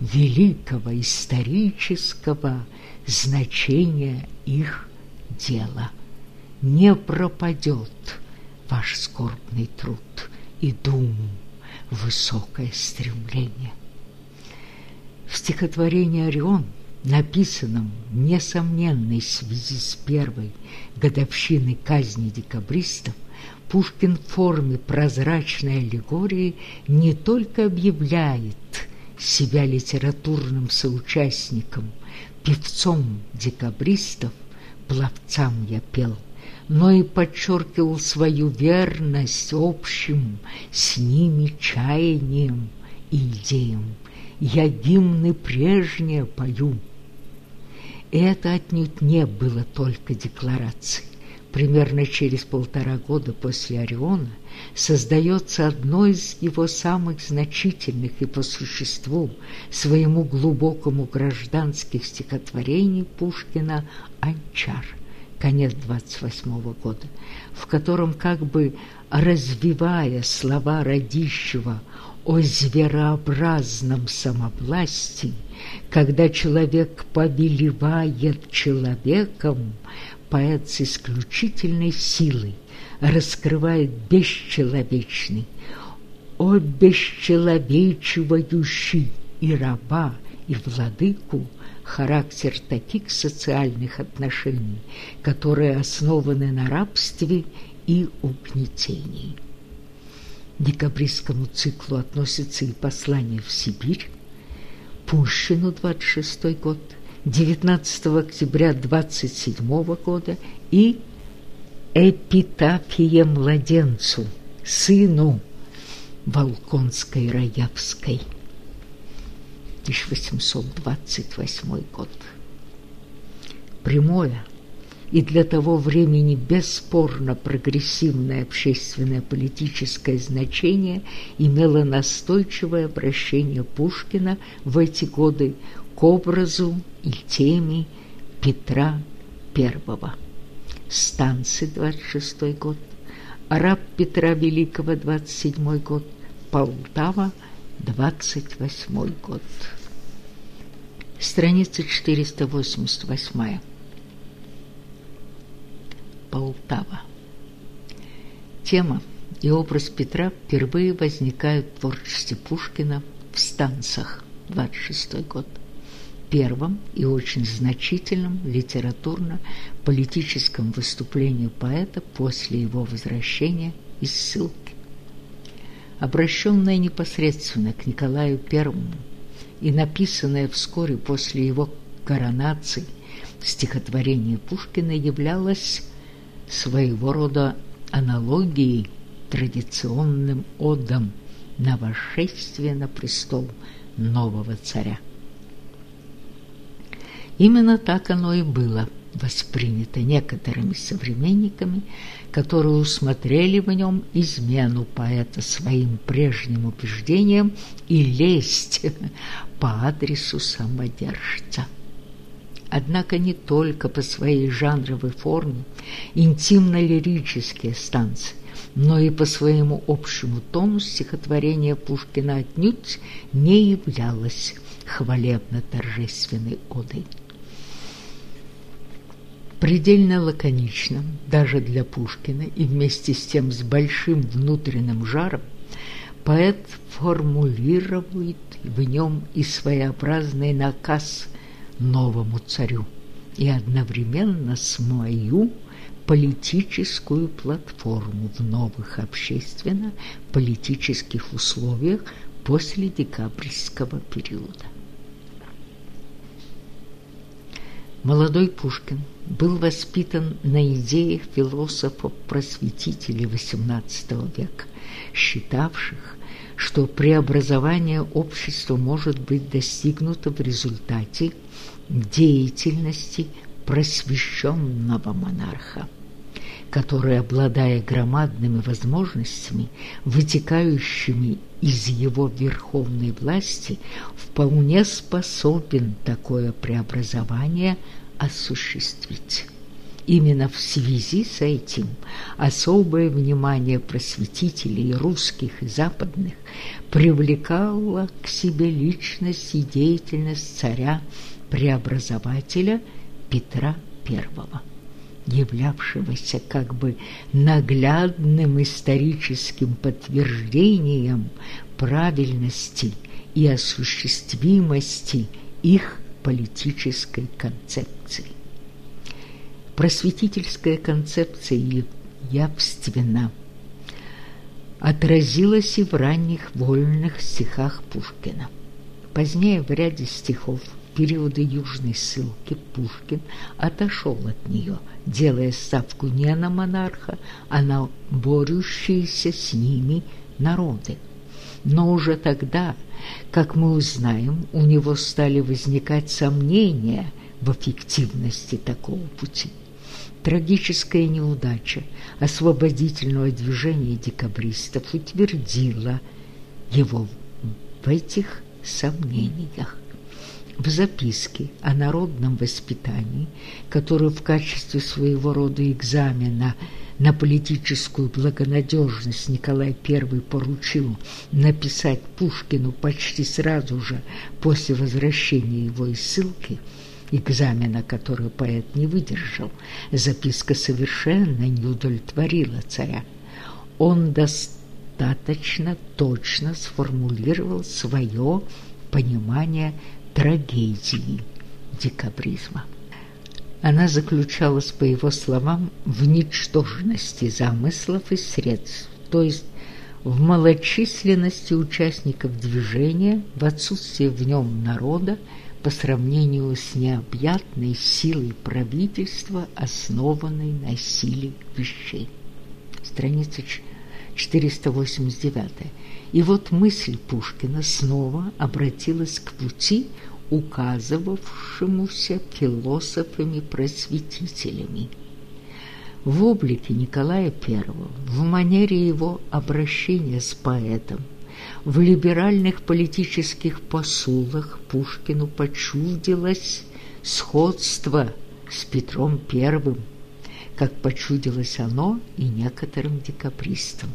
великого исторического значения их дела. Не пропадет ваш скорбный труд и дум, высокое стремление. В стихотворении «Орион», написанном в несомненной связи с первой годовщиной казни декабристов, Пушкин в форме прозрачной аллегории не только объявляет себя литературным соучастником, певцом декабристов, пловцам я пел, но и подчеркивал свою верность общим с ними чаянием и идеям. Я гимны прежние пою. И это отнюдь не было только декларацией. Примерно через полтора года после Ориона создается одно из его самых значительных и по существу своему глубокому гражданских стихотворений Пушкина «Анчар», конец 28 года, в котором как бы развивая слова Радищева о зверообразном самовластии, когда человек повелевает человеком, поэт с исключительной силой раскрывает бесчеловечный, о бесчеловечивающий и раба, и владыку характер таких социальных отношений, которые основаны на рабстве и угнетении. К декабристскому циклу относятся и послание в Сибирь, Пущину, 26 год, 19 октября 27 года и «Эпитафия младенцу, сыну Волконской Раявской». 1828 год. Прямое и для того времени бесспорно прогрессивное общественное политическое значение имело настойчивое обращение Пушкина в эти годы к образу и теме Петра I. Станцы, 26 год, Араб Петра Великого, 27 год, Полтава, 28 год. Страница 488. Полтава. Тема и образ Петра впервые возникают в творчестве Пушкина в «Станцах», 26 год первом и очень значительном литературно-политическом выступлении поэта после его возвращения из ссылки. Обращенное непосредственно к Николаю I и написанное вскоре после его коронации стихотворение Пушкина являлось своего рода аналогией традиционным одам на восшествие на престол нового царя. Именно так оно и было воспринято некоторыми современниками, которые усмотрели в нем измену поэта своим прежним убеждениям и лесть по адресу самодержца. Однако не только по своей жанровой форме интимно-лирические станции, но и по своему общему тону стихотворение Пушкина отнюдь не являлось хвалебно-торжественной одой предельно лаконичным даже для Пушкина и вместе с тем с большим внутренним жаром, поэт формулирует в нем и своеобразный наказ новому царю и одновременно свою политическую платформу в новых общественно-политических условиях после декабрьского периода. Молодой Пушкин был воспитан на идеях философов-просветителей XVIII века, считавших, что преобразование общества может быть достигнуто в результате деятельности просвещенного монарха, который, обладая громадными возможностями, вытекающими из его верховной власти, вполне способен такое преобразование осуществить. Именно в связи с этим особое внимание просветителей русских и западных привлекала к себе личность и деятельность царя-преобразователя Петра I являвшегося как бы наглядным историческим подтверждением правильности и осуществимости их политической концепции. Просветительская концепция явственно отразилась и в ранних вольных стихах Пушкина. Позднее в ряде стихов периода южной ссылки Пушкин отошел от нее, делая ставку не на монарха, а на борющиеся с ними народы. Но уже тогда, как мы узнаем, у него стали возникать сомнения в эффективности такого пути. Трагическая неудача освободительного движения декабристов утвердила его в этих сомнениях. В записке о народном воспитании, которую в качестве своего рода экзамена на политическую благонадежность Николай I поручил написать Пушкину почти сразу же после возвращения его из ссылки, экзамена, который поэт не выдержал, записка совершенно не удовлетворила царя. Он достаточно точно сформулировал свое понимание трагедии декабризма. Она заключалась, по его словам, в ничтожности замыслов и средств, то есть в малочисленности участников движения, в отсутствии в нем народа по сравнению с необъятной силой правительства, основанной на силе вещей. Страница 489. И вот мысль Пушкина снова обратилась к пути, указывавшемуся философами-просветителями. В облике Николая I, в манере его обращения с поэтом, в либеральных политических посулах Пушкину почудилось сходство с Петром I, как почудилось оно и некоторым декабристам.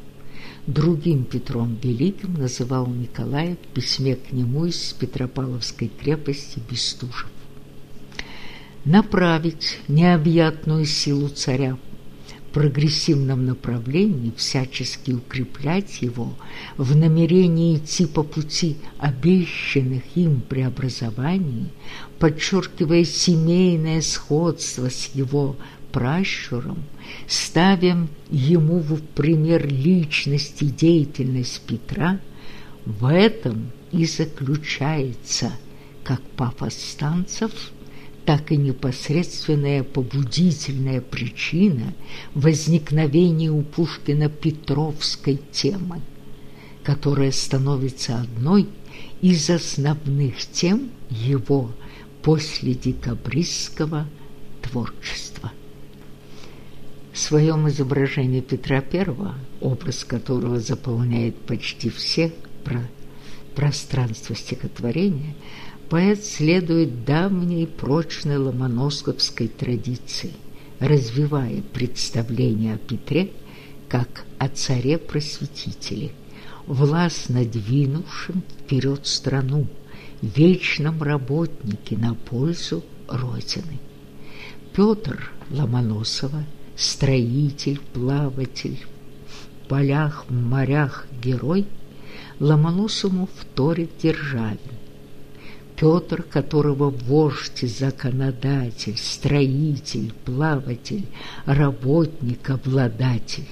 Другим Петром Великим называл Николая в письме к нему из Петропавловской крепости Бестужев. Направить необъятную силу царя в прогрессивном направлении, всячески укреплять его в намерении идти по пути обещанных им преобразований, подчеркивая семейное сходство с его пращуром, ставим ему в пример личности деятельность Петра, в этом и заключается как пафос станцев, так и непосредственная побудительная причина возникновения у Пушкина Петровской темы, которая становится одной из основных тем его после декабристского творчества. В своем изображении Петра I, образ которого заполняет почти все про пространство стихотворения, поэт следует давней прочной ломоносовской традиции, развивая представление о Петре как о царе-просветителе, властно двинувшем вперед страну, вечном работнике на пользу Родины. Петр Ломоносова – строитель, плаватель, в полях, в морях герой, Ломоносову вторит Державин. Петр, которого вождь, законодатель, строитель, плаватель, работник, обладатель.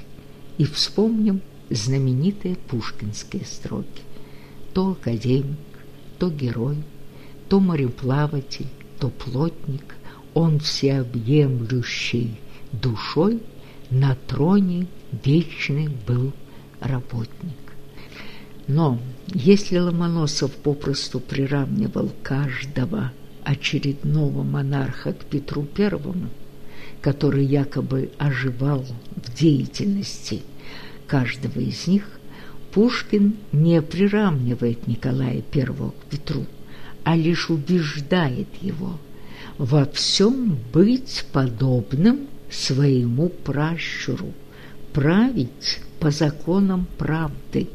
И вспомним знаменитые пушкинские строки. То академик, то герой, то мореплаватель, то плотник, он всеобъемлющий, душой на троне вечный был работник. Но если Ломоносов попросту приравнивал каждого очередного монарха к Петру Первому, который якобы оживал в деятельности каждого из них, Пушкин не приравнивает Николая I к Петру, а лишь убеждает его во всем быть подобным своему пращуру, править по законам правды,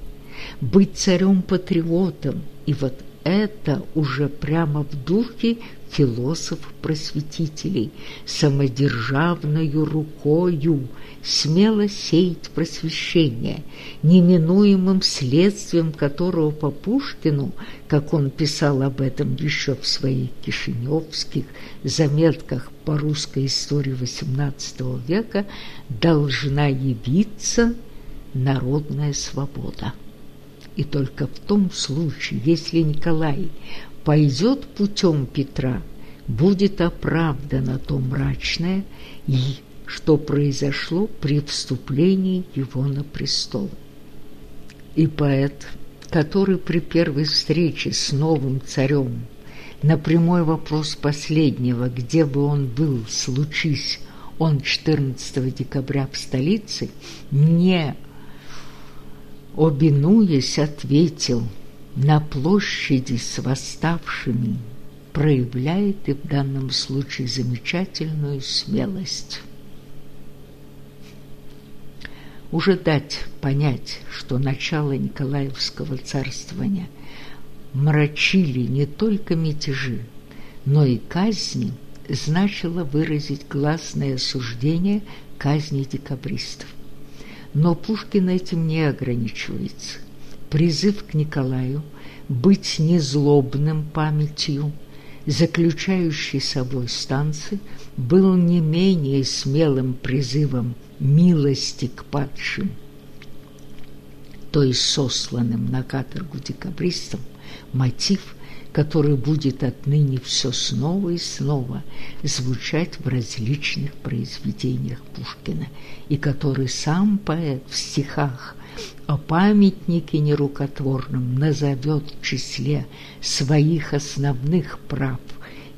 быть царем-патриотом, и вот это уже прямо в духе философ-просветителей, самодержавною рукою смело сеять просвещение, неминуемым следствием которого по Пушкину, как он писал об этом еще в своих кишиневских заметках по русской истории XVIII века, должна явиться народная свобода. и только в том случае, если Николай пойдет путем Петра, будет оправдано то мрачное, что произошло при вступлении его на престол. И поэт, который при первой встрече с новым царем на прямой вопрос последнего, где бы он был, случись он 14 декабря в столице, не обинуясь, ответил «на площади с восставшими» проявляет и в данном случае замечательную смелость. Уже дать понять, что начало Николаевского царствования мрачили не только мятежи, но и казни, значило выразить гласное осуждение казни декабристов. Но Пушкин этим не ограничивается. Призыв к Николаю быть незлобным памятью, заключающий собой станции, был не менее смелым призывом милости к падшим, то есть сосланным на каторгу декабристам, мотив, который будет отныне все снова и снова звучать в различных произведениях Пушкина, и который сам поэт в стихах о памятнике нерукотворном назовет в числе своих основных прав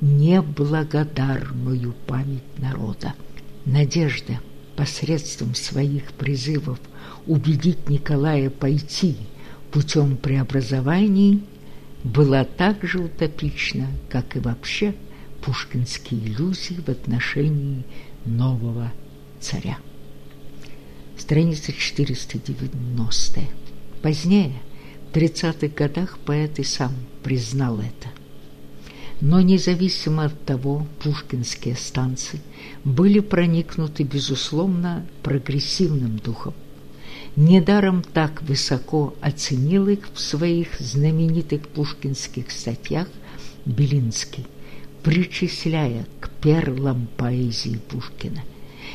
неблагодарную память народа. Надежда посредством своих призывов убедить Николая пойти путем преобразований была так же утопична, как и вообще пушкинские иллюзии в отношении нового царя. Страница 490. Позднее, в 30-х годах, поэт и сам признал это. Но независимо от того, пушкинские станции были проникнуты, безусловно, прогрессивным духом. Недаром так высоко оценил их в своих знаменитых пушкинских статьях Белинский, причисляя к перлам поэзии Пушкина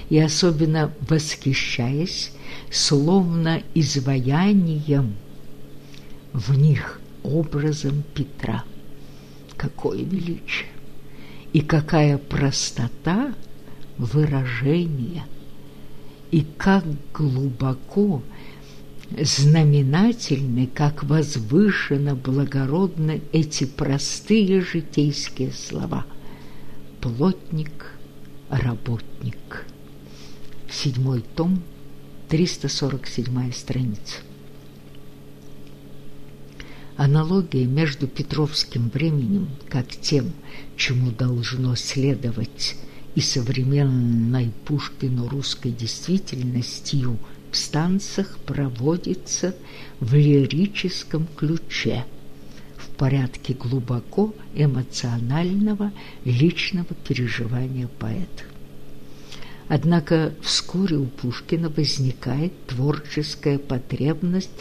и особенно восхищаясь, словно изваянием в них образом Петра. Какое величие! И какая простота выражения! И как глубоко знаменательны, как возвышенно благородны эти простые житейские слова. Плотник, работник седьмой том, 347 страница. Аналогия между Петровским временем, как тем, чему должно следовать, и современной Пушкину русской действительностью в станциях проводится в лирическом ключе, в порядке глубоко эмоционального личного переживания поэта. Однако вскоре у Пушкина возникает творческая потребность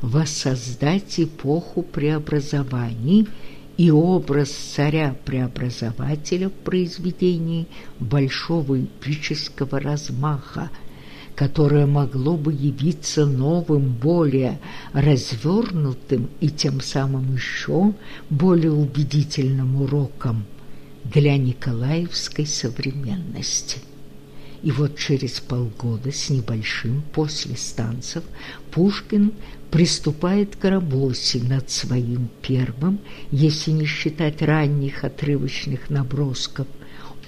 воссоздать эпоху преобразований и образ царя-преобразователя в произведении большого эпического размаха, которое могло бы явиться новым, более развернутым и тем самым еще более убедительным уроком для николаевской современности. И вот через полгода с небольшим после станцев Пушкин приступает к работе над своим первым, если не считать ранних отрывочных набросков,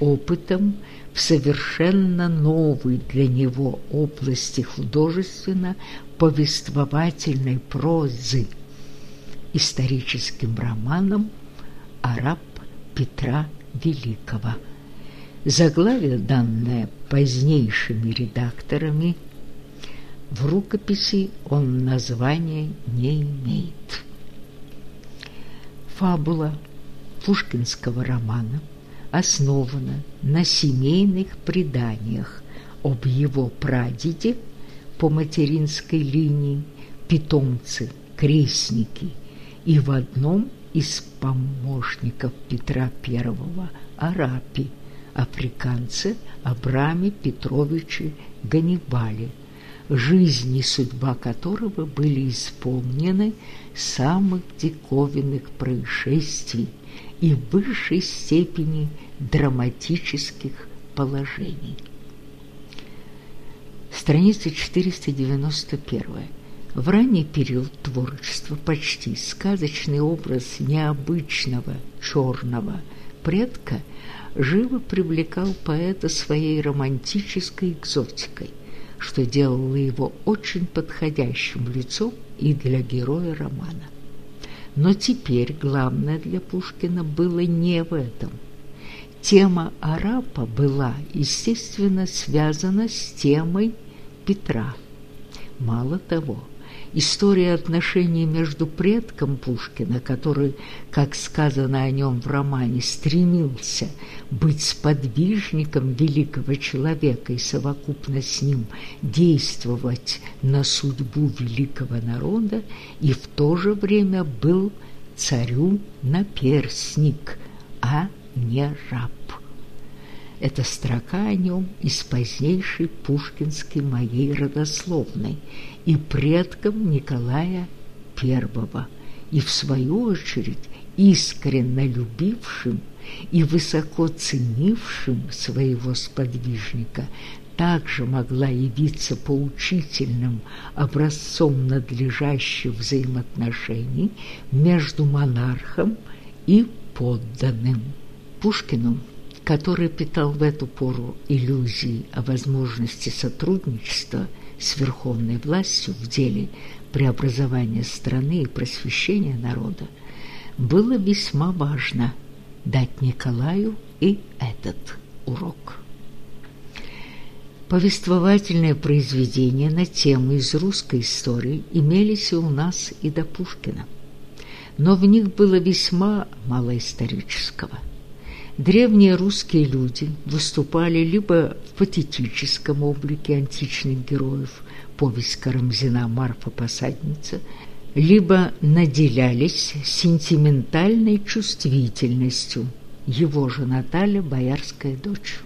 опытом в совершенно новой для него области художественно-повествовательной прозы историческим романом «Араб Петра Великого». Заглавие, данное позднейшими редакторами, в рукописи он названия не имеет. Фабула пушкинского романа основана на семейных преданиях об его прадеде по материнской линии, питомцы, крестники и в одном из помощников Петра I Арапи – африканце Абраме Петровиче Ганнибале, жизнь и судьба которого были исполнены самых диковинных происшествий и высшей степени драматических положений. Страница 491. В ранний период творчества почти сказочный образ необычного черного предка живо привлекал поэта своей романтической экзотикой, что делало его очень подходящим лицом и для героя романа. Но теперь главное для Пушкина было не в этом. Тема арапа была, естественно, связана с темой Петра. Мало того, история отношений между предком Пушкина, который, как сказано о нем в романе, стремился быть сподвижником великого человека и совокупно с ним действовать на судьбу великого народа, и в то же время был царю наперсник, а не раб. Это строка о нем из позднейшей пушкинской моей родословной и предком Николая I, и в свою очередь искренне любившим и высоко ценившим своего сподвижника, также могла явиться поучительным образцом надлежащих взаимоотношений между монархом и подданным. Пушкину который питал в эту пору иллюзии о возможности сотрудничества с верховной властью в деле преобразования страны и просвещения народа, было весьма важно дать Николаю и этот урок. Повествовательные произведения на тему из русской истории имелись и у нас и до Пушкина, но в них было весьма мало исторического – Древние русские люди выступали либо в патетическом облике античных героев, повесть Карамзина «Марфа посадница», либо наделялись сентиментальной чувствительностью, его же Наталья, боярская дочь.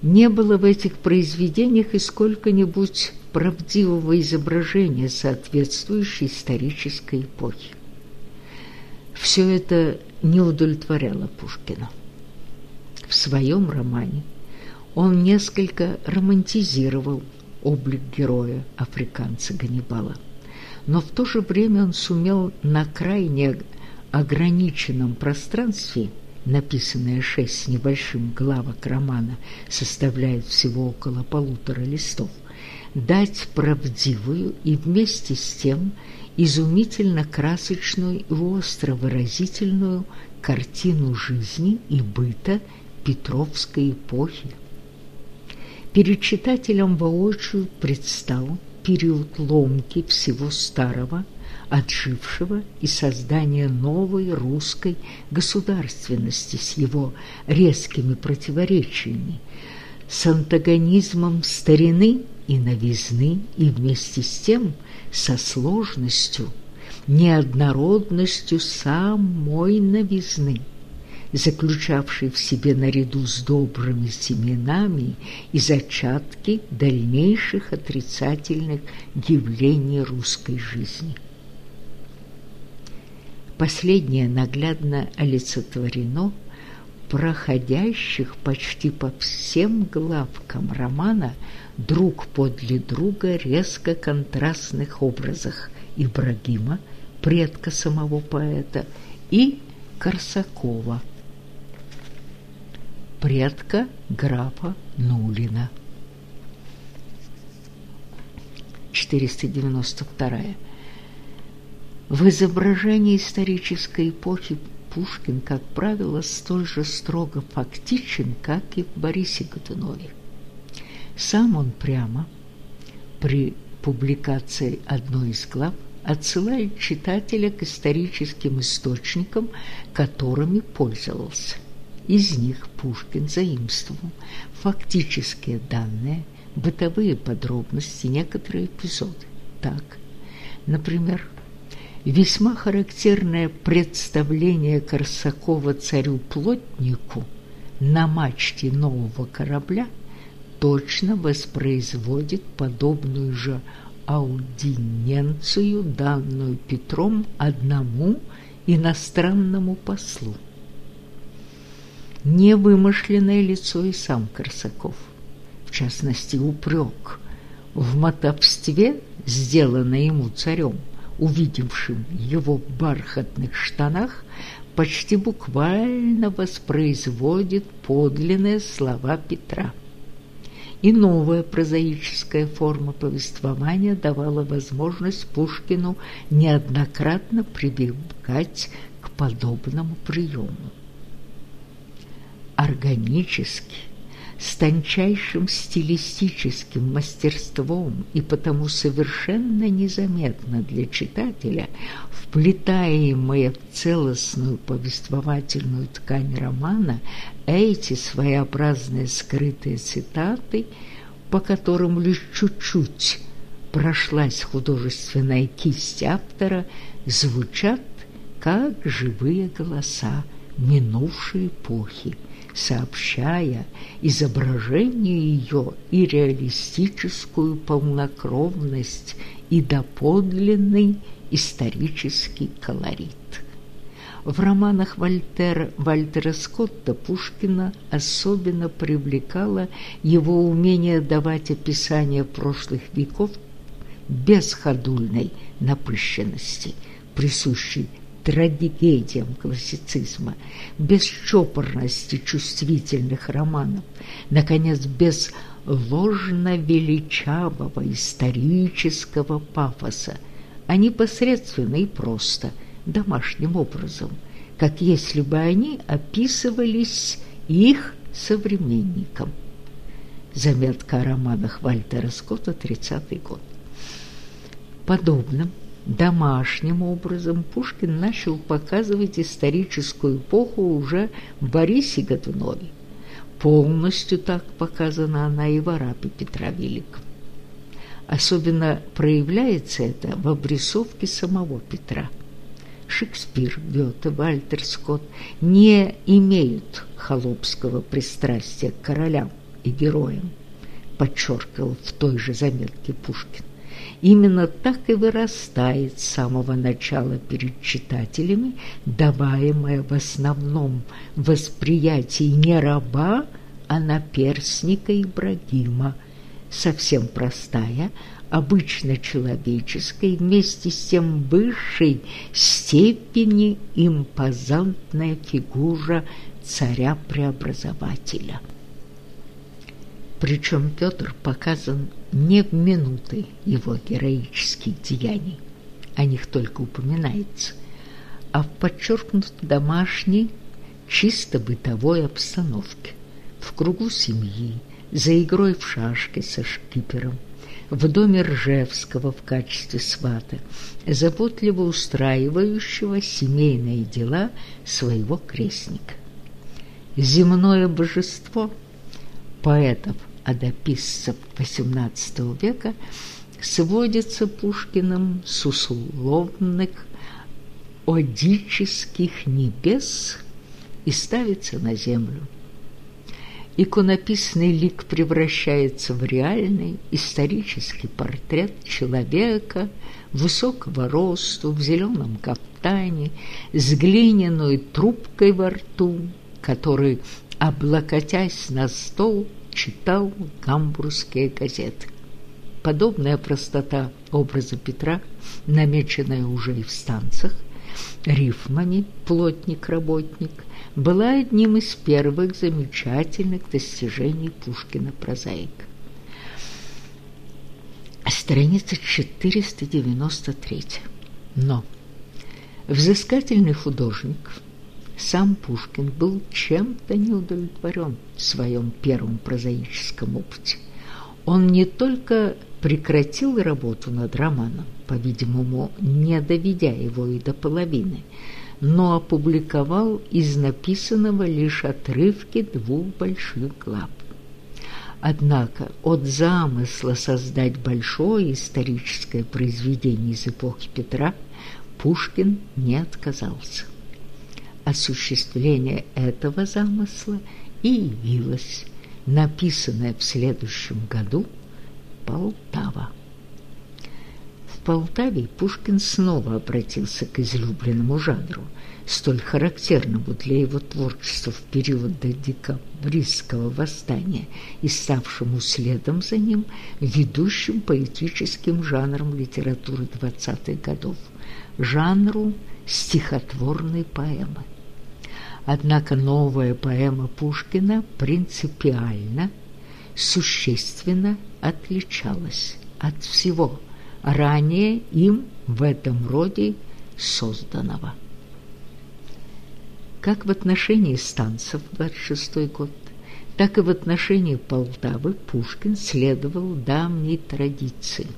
Не было в этих произведениях и сколько-нибудь правдивого изображения соответствующей исторической эпохи. Все это не удовлетворяло Пушкина. В своем романе он несколько романтизировал облик героя африканца Ганнибала, но в то же время он сумел на крайне ограниченном пространстве написанные шесть с небольшим главок романа составляют всего около полутора листов, дать правдивую и вместе с тем изумительно красочную и остро выразительную картину жизни и быта Петровской эпохи. Перед читателем воочию предстал период ломки всего старого, отжившего и создания новой русской государственности с его резкими противоречиями, с антагонизмом старины и новизны и вместе с тем – со сложностью, неоднородностью самой новизны, заключавшей в себе наряду с добрыми семенами и зачатки дальнейших отрицательных явлений русской жизни. Последнее наглядно олицетворено проходящих почти по всем главкам романа друг подле друга резко контрастных образах Ибрагима, предка самого поэта, и Корсакова, предка графа Нулина. 492. В изображении исторической эпохи Пушкин, как правило, столь же строго фактичен, как и в Борисе Годунове. Сам он прямо при публикации одной из глав отсылает читателя к историческим источникам, которыми пользовался. Из них Пушкин заимствовал фактические данные, бытовые подробности, некоторые эпизоды. Так, например, весьма характерное представление Корсакова царю-плотнику на мачте нового корабля точно воспроизводит подобную же аудиенцию, данную Петром одному иностранному послу. Невымышленное лицо и сам Корсаков, в частности упрек в мотовстве, сделанное ему царем, увидевшим его в бархатных штанах, почти буквально воспроизводит подлинные слова Петра. И новая прозаическая форма повествования давала возможность Пушкину неоднократно прибегать к подобному приему. Органически с тончайшим стилистическим мастерством и потому совершенно незаметно для читателя, вплетаемые в целостную повествовательную ткань романа, эти своеобразные скрытые цитаты, по которым лишь чуть-чуть прошлась художественная кисть автора, звучат как живые голоса минувшей эпохи, сообщая изображению ее и реалистическую полнокровность, и доподлинный исторический колорит. В романах Вольтера, Вальтера Скотта Пушкина особенно привлекало его умение давать описание прошлых веков без ходульной напыщенности, присущей трагедиям классицизма, без чопорности чувствительных романов, наконец, без ложно-величавого исторического пафоса, а непосредственно и просто, домашним образом, как если бы они описывались их современникам. Заметка о романах Вальтера Скотта, 30 год. Подобным домашним образом Пушкин начал показывать историческую эпоху уже в Борисе Годунове. Полностью так показана она и в Арапе Петра Великого. Особенно проявляется это в обрисовке самого Петра. Шекспир, Гёте, Вальтер Скотт не имеют холопского пристрастия к королям и героям, подчеркивал в той же заметке Пушкин именно так и вырастает с самого начала перед читателями, даваемое в основном восприятие не раба, а наперсника Ибрагима, совсем простая, обычно человеческой, вместе с тем высшей степени импозантная фигура царя-преобразователя. Причем Петр показан не в минуты его героических деяний, о них только упоминается, а в подчеркнут домашней, чисто бытовой обстановке, в кругу семьи, за игрой в шашки со шкипером, в доме Ржевского в качестве свата, заботливо устраивающего семейные дела своего крестника. Земное божество поэтов одописцев XVIII века сводится Пушкиным с условных одических небес и ставится на землю. Иконописный лик превращается в реальный исторический портрет человека высокого росту, в зеленом кафтане, с глиняной трубкой во рту, который, облокотясь на стол, читал гамбургские газеты. Подобная простота образа Петра, намеченная уже и в станцах, рифмами «плотник-работник», была одним из первых замечательных достижений Пушкина-прозаика. Страница 493. Но взыскательный художник – сам Пушкин был чем-то неудовлетворен в своем первом прозаическом опыте. Он не только прекратил работу над романом, по-видимому, не доведя его и до половины, но опубликовал из написанного лишь отрывки двух больших глав. Однако от замысла создать большое историческое произведение из эпохи Петра Пушкин не отказался осуществление этого замысла и явилось написанная в следующем году «Полтава». В Полтаве Пушкин снова обратился к излюбленному жанру, столь характерному для его творчества в период до декабристского восстания и ставшему следом за ним ведущим поэтическим жанром литературы 20-х годов, жанру стихотворной поэмы. Однако новая поэма Пушкина принципиально, существенно отличалась от всего ранее им в этом роде созданного. Как в отношении станцев 26 год, так и в отношении Полтавы Пушкин следовал давней традиции.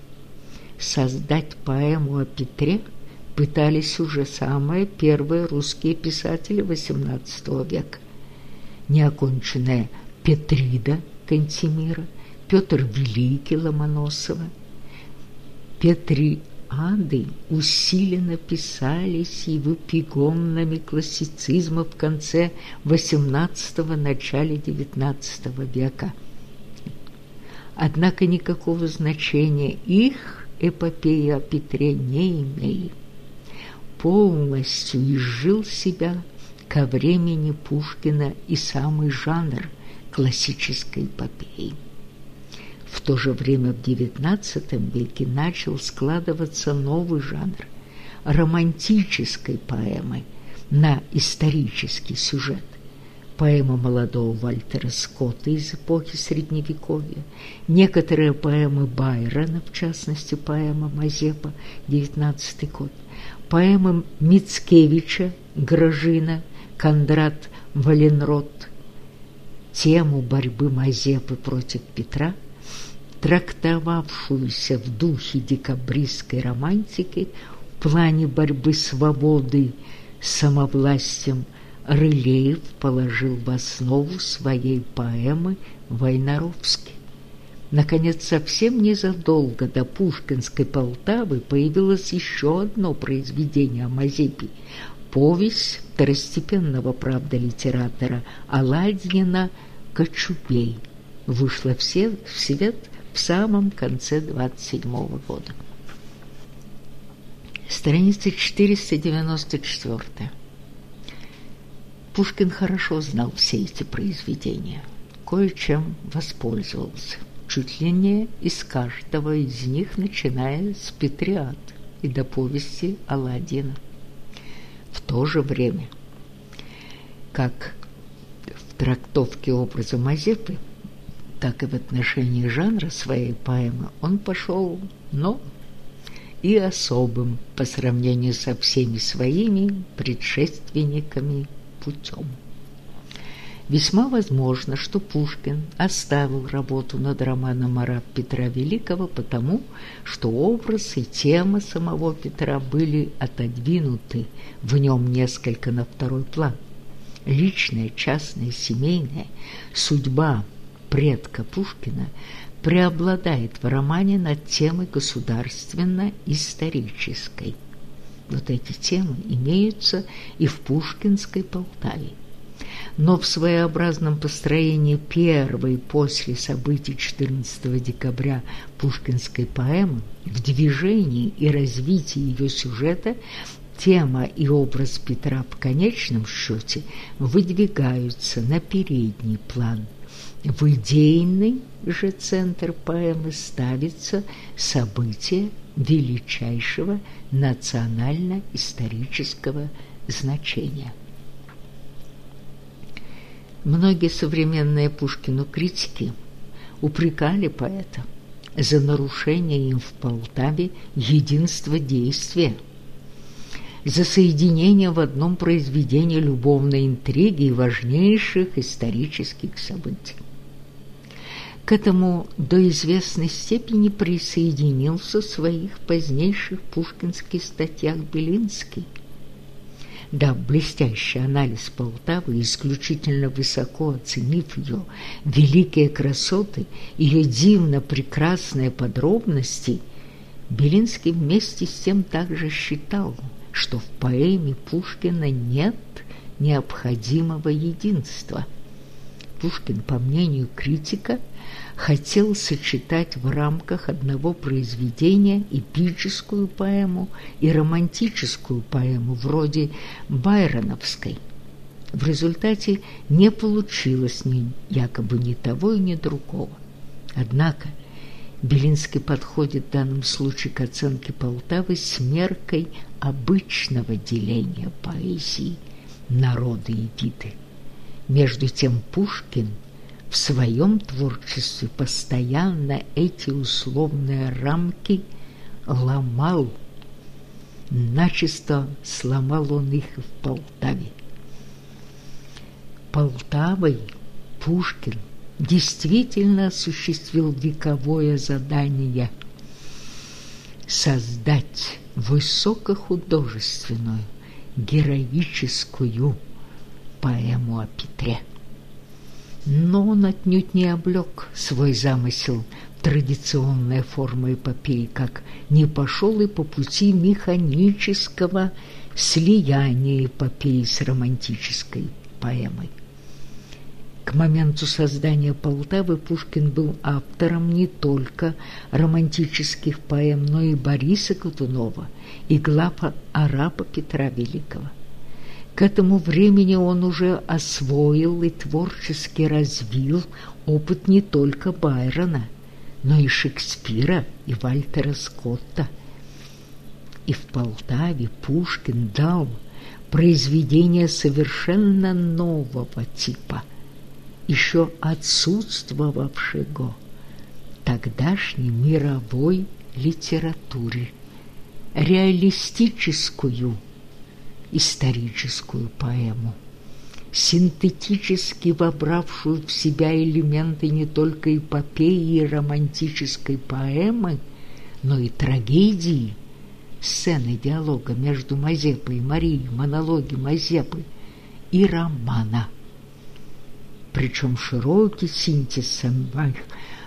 Создать поэму о Петре – пытались уже самые первые русские писатели XVIII века. Неоконченная Петрида Кантемира, Петр Великий Ломоносова, Петриады усиленно писались и в эпигонными классицизма в конце XVIII – начале XIX века. Однако никакого значения их эпопеи о Петре не имели полностью изжил себя ко времени Пушкина и самый жанр классической эпопеи. В то же время в XIX веке начал складываться новый жанр романтической поэмы на исторический сюжет. Поэма молодого Вальтера Скотта из эпохи Средневековья, некоторые поэмы Байрона, в частности поэма Мазепа, XIX год, поэмы Мицкевича, Грожина, Кондрат Валенрод, тему борьбы Мазепы против Петра, трактовавшуюся в духе декабристской романтики в плане борьбы свободы с самовластием, Рылеев положил в основу своей поэмы «Войнаровский». Наконец, совсем незадолго до Пушкинской Полтавы появилось еще одно произведение о Мазепе – повесть второстепенного, правда, литератора Аладдина «Кочубей». Вышла в свет в самом конце 27 -го года. Страница 494. Пушкин хорошо знал все эти произведения, кое-чем воспользовался чуть не из каждого из них, начиная с Петриад и до повести Аладдина. В то же время, как в трактовке образа Мазепы, так и в отношении жанра своей поэмы он пошел, но и особым по сравнению со всеми своими предшественниками путем. Весьма возможно, что Пушкин оставил работу над романом «Араб Петра Великого» потому, что образ и тема самого Петра были отодвинуты в нем несколько на второй план. Личная, частная, семейная судьба предка Пушкина преобладает в романе над темой государственно-исторической. Вот эти темы имеются и в Пушкинской Полтаве но в своеобразном построении первой после событий 14 декабря пушкинской поэмы, в движении и развитии ее сюжета тема и образ Петра в конечном счете выдвигаются на передний план. В идейный же центр поэмы ставится событие величайшего национально-исторического значения. Многие современные Пушкину критики упрекали поэта за нарушение им в Полтаве единства действия, за соединение в одном произведении любовной интриги и важнейших исторических событий. К этому до известной степени присоединился в своих позднейших пушкинских статьях Белинский – Дав блестящий анализ Полтавы, исключительно высоко оценив ее великие красоты, ее дивно прекрасные подробности, Белинский вместе с тем также считал, что в поэме Пушкина нет необходимого единства. Пушкин, по мнению критика, хотел сочетать в рамках одного произведения эпическую поэму и романтическую поэму вроде Байроновской. В результате не получилось ни, якобы ни того и ни другого. Однако Белинский подходит в данном случае к оценке Полтавы с меркой обычного деления поэзии народы и виды. Между тем Пушкин – в своем творчестве постоянно эти условные рамки ломал, начисто сломал он их в Полтаве. Полтавой Пушкин действительно осуществил вековое задание создать высокохудожественную, героическую поэму о Петре но он отнюдь не облег свой замысел в традиционные формы эпопеи, как не пошел и по пути механического слияния эпопеи с романтической поэмой. К моменту создания Полтавы Пушкин был автором не только романтических поэм, но и Бориса Годунова и глава араба Петра Великого. К этому времени он уже освоил и творчески развил опыт не только Байрона, но и Шекспира и Вальтера Скотта. И в Полтаве Пушкин дал произведение совершенно нового типа, еще отсутствовавшего тогдашней мировой литературе, реалистическую историческую поэму, синтетически вобравшую в себя элементы не только эпопеи и романтической поэмы, но и трагедии, сцены диалога между Мазепой и Марией, монологи Мазепы и романа. Причем широкий синтез самых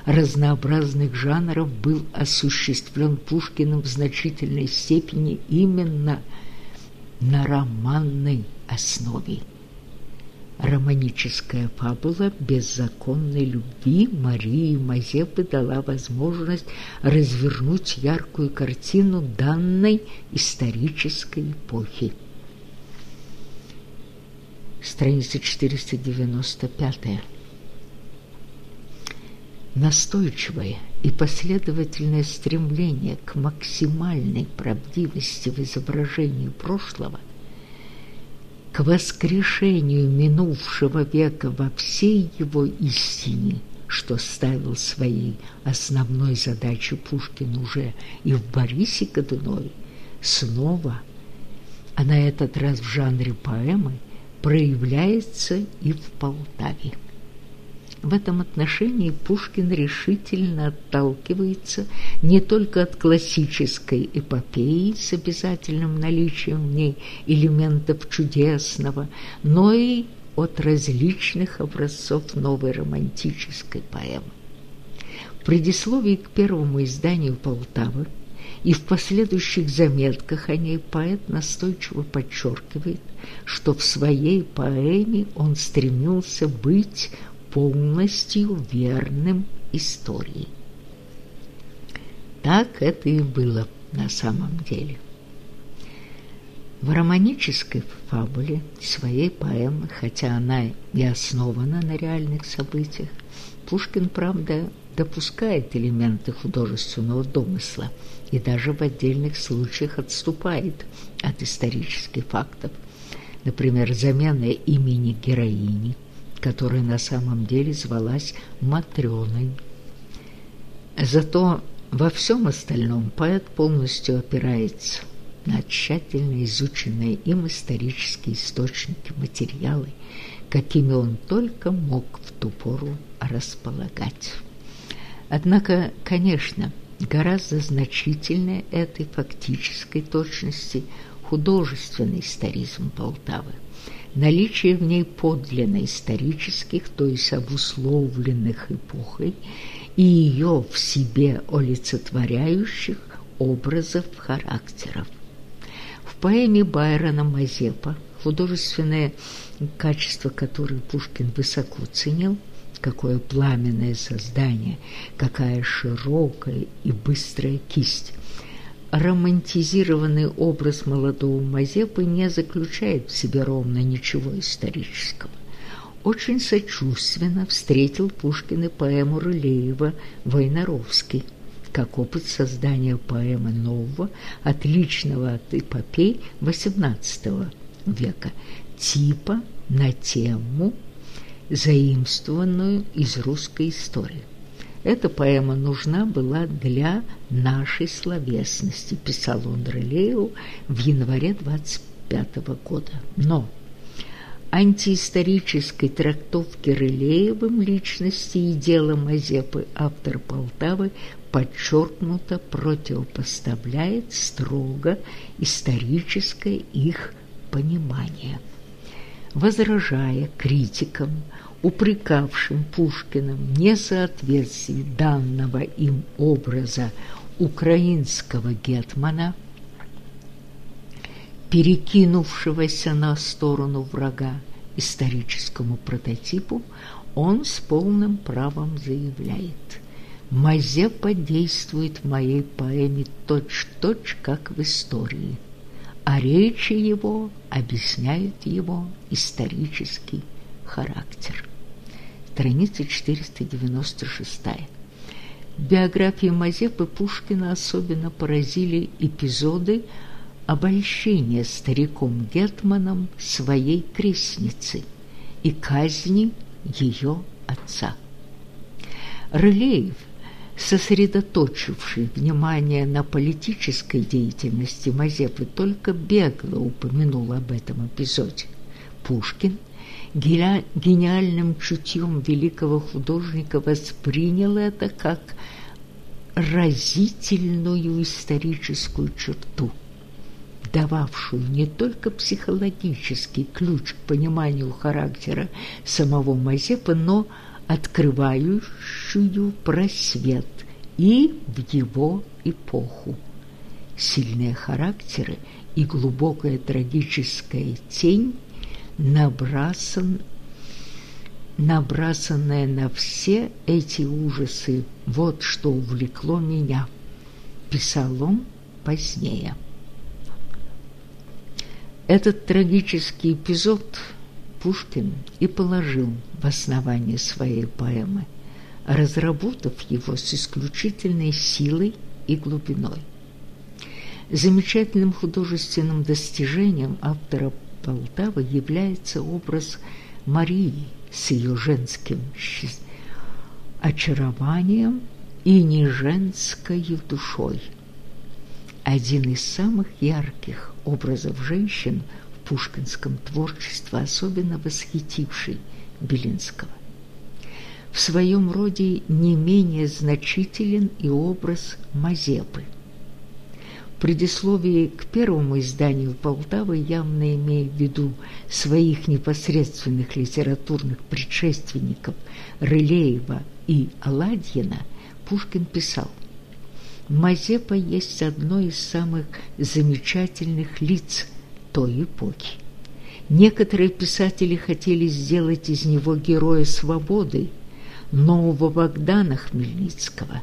разнообразных жанров был осуществлен Пушкиным в значительной степени именно – на романной основе. Романическая фабула беззаконной любви Марии Мазепы дала возможность развернуть яркую картину данной исторической эпохи. Страница 495. Настойчивое и последовательное стремление к максимальной правдивости в изображении прошлого, к воскрешению минувшего века во всей его истине, что ставил своей основной задачей Пушкин уже и в Борисе Годунове, снова, а на этот раз в жанре поэмы, проявляется и в Полтаве. В этом отношении Пушкин решительно отталкивается не только от классической эпопеи с обязательным наличием в ней элементов чудесного, но и от различных образцов новой романтической поэмы. В предисловии к первому изданию Полтавы и в последующих заметках о ней поэт настойчиво подчеркивает, что в своей поэме он стремился быть полностью верным истории. Так это и было на самом деле. В романической фабуле своей поэмы, хотя она и основана на реальных событиях, Пушкин, правда, допускает элементы художественного домысла и даже в отдельных случаях отступает от исторических фактов. Например, замена имени героини – которая на самом деле звалась Матрёной. Зато во всем остальном поэт полностью опирается на тщательно изученные им исторические источники, материалы, какими он только мог в ту пору располагать. Однако, конечно, гораздо значительнее этой фактической точности художественный историзм Полтавы наличие в ней подлинно исторических, то есть обусловленных эпохой, и ее в себе олицетворяющих образов характеров. В поэме Байрона Мазепа художественное качество, которое Пушкин высоко ценил, какое пламенное создание, какая широкая и быстрая кисть. Романтизированный образ молодого Мазепы не заключает в себе ровно ничего исторического. Очень сочувственно встретил Пушкин и поэму Рылеева «Войнаровский», как опыт создания поэмы нового, отличного от эпопей XVIII века, типа на тему, заимствованную из русской истории. Эта поэма нужна была для нашей словесности, писал он Рылееву в январе 25 года. Но антиисторической трактовки Рылеевым личности и дела Мазепы автор Полтавы подчеркнуто противопоставляет строго историческое их понимание. Возражая критикам, упрекавшим Пушкиным несоответствие данного им образа украинского гетмана, перекинувшегося на сторону врага историческому прототипу, он с полным правом заявляет – Мазепа действует в моей поэме точь-точь, как в истории, а речи его объясняют его исторический характер. Страница 496. В биографии Мазепы Пушкина особенно поразили эпизоды обольщения стариком Гетманом своей крестницы и казни ее отца. Рылеев – сосредоточивший внимание на политической деятельности Мазепы, только бегло упомянул об этом эпизоде. Пушкин гениальным чутьем великого художника воспринял это как разительную историческую черту, дававшую не только психологический ключ к пониманию характера самого Мазепы, но открывающую просвет и в его эпоху. Сильные характеры и глубокая трагическая тень набрасан, набрасанная на все эти ужасы, вот что увлекло меня, писал он позднее. Этот трагический эпизод Пушкин и положил в основание своей поэмы, разработав его с исключительной силой и глубиной. Замечательным художественным достижением автора Полтавы является образ Марии с ее женским очарованием и неженской душой. Один из самых ярких образов женщин в пушкинском творчестве, особенно восхитивший Белинского. В своем роде не менее значителен и образ Мазепы. Предисловии к первому изданию Полтавы, явно имея в виду своих непосредственных литературных предшественников Рылеева и Аладьина, Пушкин писал «Мазепа есть одно из самых замечательных лиц той эпохи. Некоторые писатели хотели сделать из него героя свободы, нового Богдана Хмельницкого.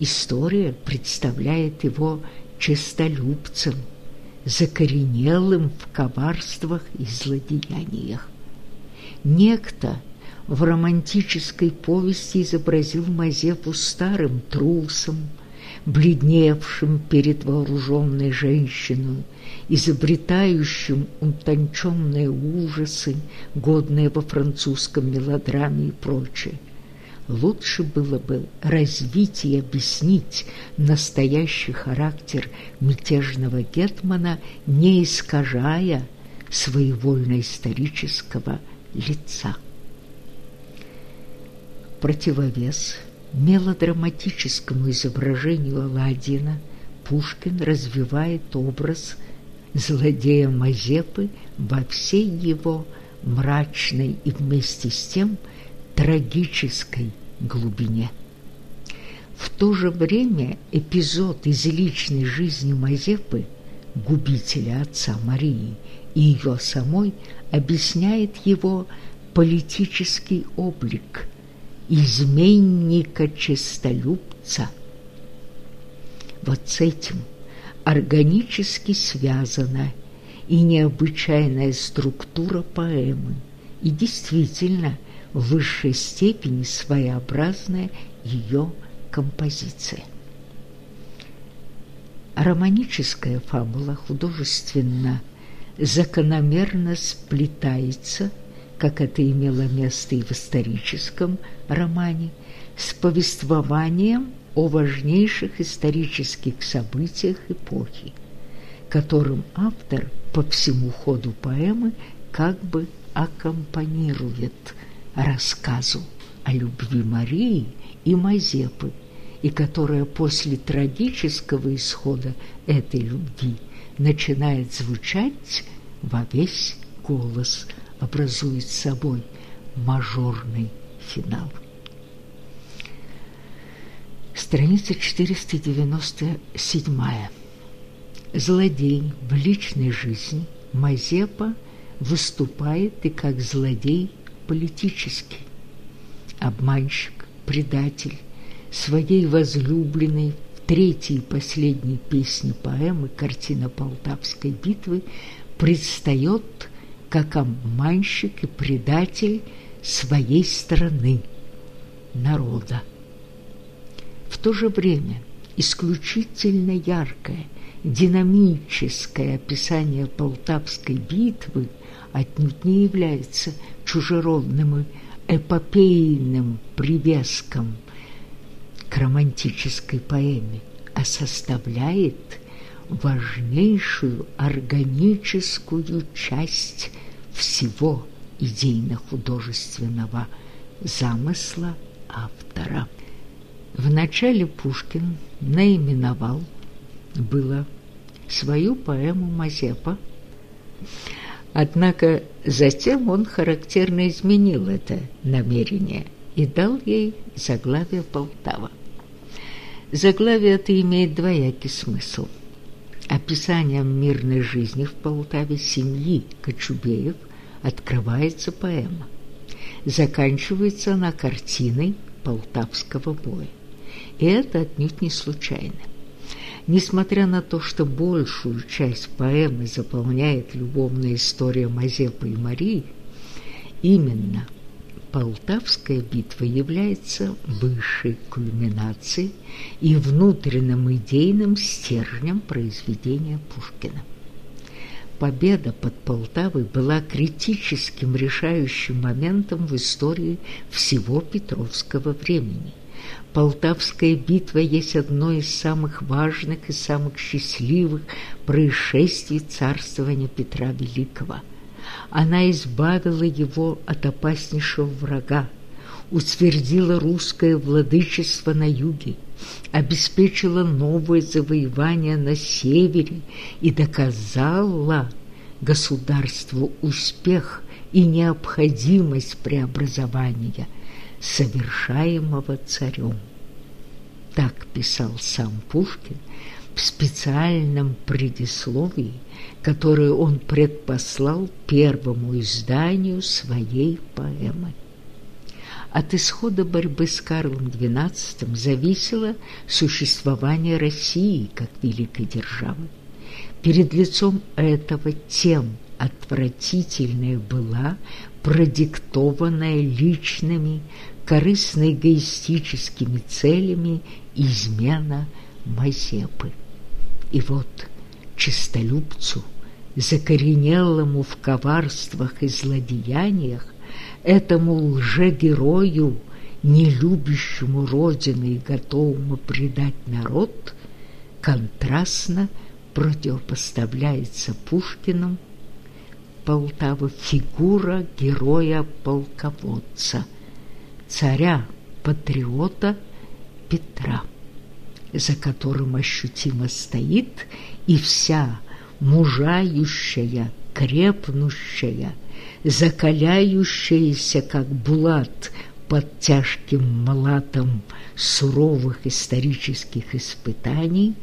История представляет его честолюбцем, закоренелым в коварствах и злодеяниях. Некто в романтической повести изобразил Мазепу старым трусом, бледневшим перед вооруженной женщиной, изобретающим утонченные ужасы, годные во французском мелодраме и прочее. Лучше было бы развить и объяснить настоящий характер мятежного гетмана, не искажая своевольно-исторического лица. Противовес – мелодраматическому изображению Аладдина Пушкин развивает образ злодея Мазепы во всей его мрачной и вместе с тем трагической глубине. В то же время эпизод из личной жизни Мазепы, губителя отца Марии, и ее самой объясняет его политический облик изменника-честолюбца. Вот с этим органически связана и необычайная структура поэмы, и действительно в высшей степени своеобразная ее композиция. Романическая фабула художественно закономерно сплетается, как это имело место и в историческом романе, с повествованием о важнейших исторических событиях эпохи, которым автор по всему ходу поэмы как бы аккомпанирует рассказу о любви Марии и Мазепы, и которая после трагического исхода этой любви начинает звучать во весь голос, образует собой мажорный финал. Страница 497. Злодей в личной жизни Мазепа выступает и как злодей политический. Обманщик, предатель, своей возлюбленной в третьей и последней песне поэмы «Картина Полтавской битвы» предстает как обманщик и предатель своей страны, народа. В то же время исключительно яркое, динамическое описание Полтавской битвы отнюдь не является чужеродным и эпопейным привеском к романтической поэме, а составляет важнейшую органическую часть всего идейно-художественного замысла автора. Вначале Пушкин наименовал было свою поэму «Мазепа», однако затем он характерно изменил это намерение и дал ей заглавие «Полтава». Заглавие это имеет двоякий смысл. Описанием мирной жизни в Полтаве семьи Кочубеев открывается поэма. Заканчивается она картиной Полтавского боя. И это отнюдь не случайно. Несмотря на то, что большую часть поэмы заполняет любовная история Мазепы и Марии, именно Полтавская битва является высшей кульминацией и внутренним идейным стержнем произведения Пушкина. Победа под Полтавой была критическим решающим моментом в истории всего Петровского времени. Полтавская битва есть одно из самых важных и самых счастливых происшествий царствования Петра Великого – она избавила его от опаснейшего врага, утвердила русское владычество на юге, обеспечила новое завоевание на севере и доказала государству успех и необходимость преобразования, совершаемого царем. Так писал сам Пушкин в специальном предисловии, которое он предпослал первому изданию своей поэмы. От исхода борьбы с Карлом XII зависело существование России как великой державы. Перед лицом этого тем отвратительная была продиктованная личными, корыстно-эгоистическими целями измена Мазепы. И вот честолюбцу, закоренелому в коварствах и злодеяниях, этому лжегерою, не любящему Родины и готовому предать народ, контрастно противопоставляется Пушкину Полтава фигура героя-полководца, царя-патриота Петра за которым ощутимо стоит и вся мужающая, крепнущая, закаляющаяся, как булат под тяжким млатом суровых исторических испытаний,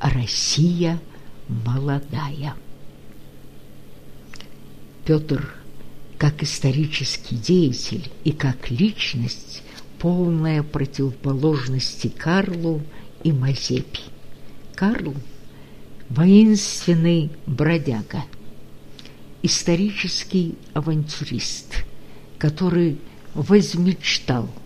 Россия молодая. Петр, как исторический деятель и как личность, полная противоположности Карлу и Мазепи. Карл – воинственный бродяга, исторический авантюрист, который возмечтал –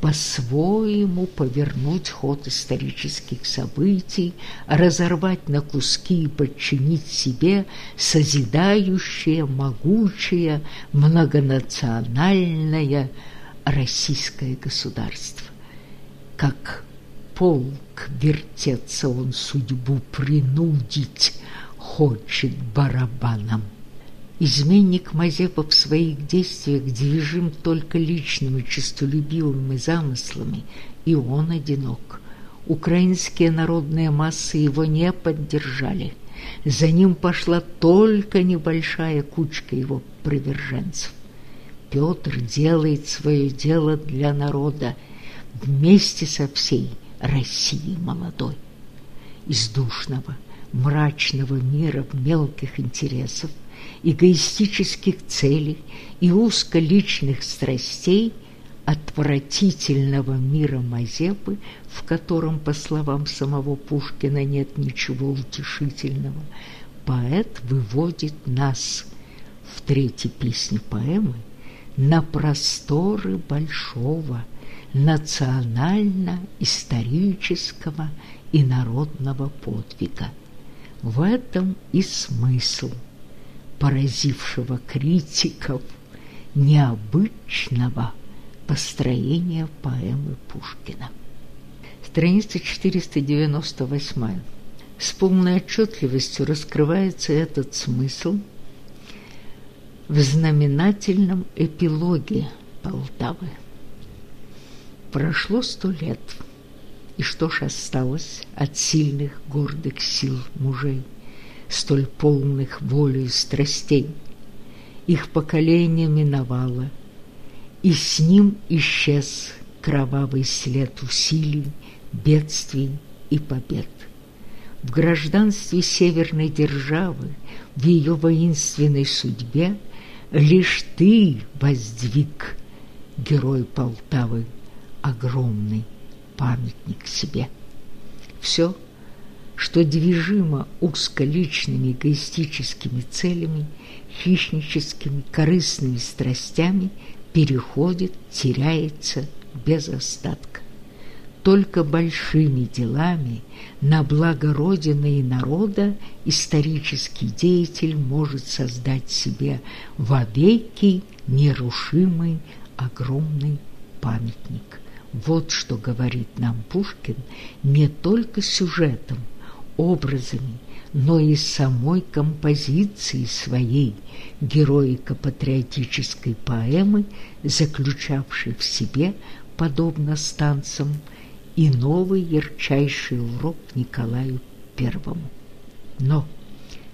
по-своему повернуть ход исторических событий, разорвать на куски и подчинить себе созидающее, могучее, многонациональное российское государство. Как полк вертеться он судьбу принудить хочет барабаном. Изменник Мазепа в своих действиях движим только личными честолюбивыми замыслами, и он одинок. Украинские народные массы его не поддержали. За ним пошла только небольшая кучка его приверженцев. Петр делает свое дело для народа вместе со всей Россией молодой. Из душного, мрачного мира мелких интересов эгоистических целей и узколичных страстей отвратительного мира Мазепы, в котором, по словам самого Пушкина, нет ничего утешительного, поэт выводит нас в третьей песне поэмы на просторы большого национально-исторического и народного подвига. В этом и смысл – поразившего критиков необычного построения поэмы Пушкина. Страница 498. С полной отчетливостью раскрывается этот смысл в знаменательном эпилоге Полтавы. Прошло сто лет, и что ж осталось от сильных гордых сил мужей? столь полных волей страстей. Их поколение миновало, и с ним исчез кровавый след усилий, бедствий и побед. В гражданстве северной державы, в ее воинственной судьбе лишь ты воздвиг, герой Полтавы, огромный памятник себе. Все – что движимо узколичными эгоистическими целями, хищническими корыстными страстями, переходит, теряется без остатка. Только большими делами на благо Родины и народа исторический деятель может создать себе вовеки нерушимый огромный памятник. Вот что говорит нам Пушкин не только сюжетом, образами, но и самой композицией своей героико-патриотической поэмы, заключавшей в себе, подобно станцам, и новый ярчайший урок Николаю Первому. Но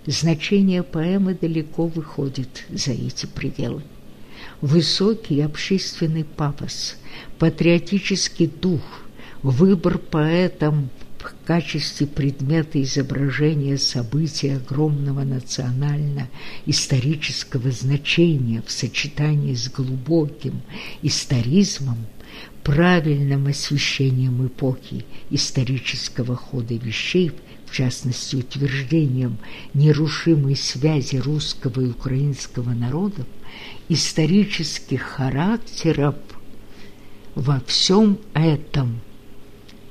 значение поэмы далеко выходит за эти пределы. Высокий общественный пафос, патриотический дух, выбор поэтом в качестве предмета изображения события огромного национально-исторического значения в сочетании с глубоким историзмом, правильным освещением эпохи исторического хода вещей, в частности утверждением нерушимой связи русского и украинского народов, исторических характеров во всем этом –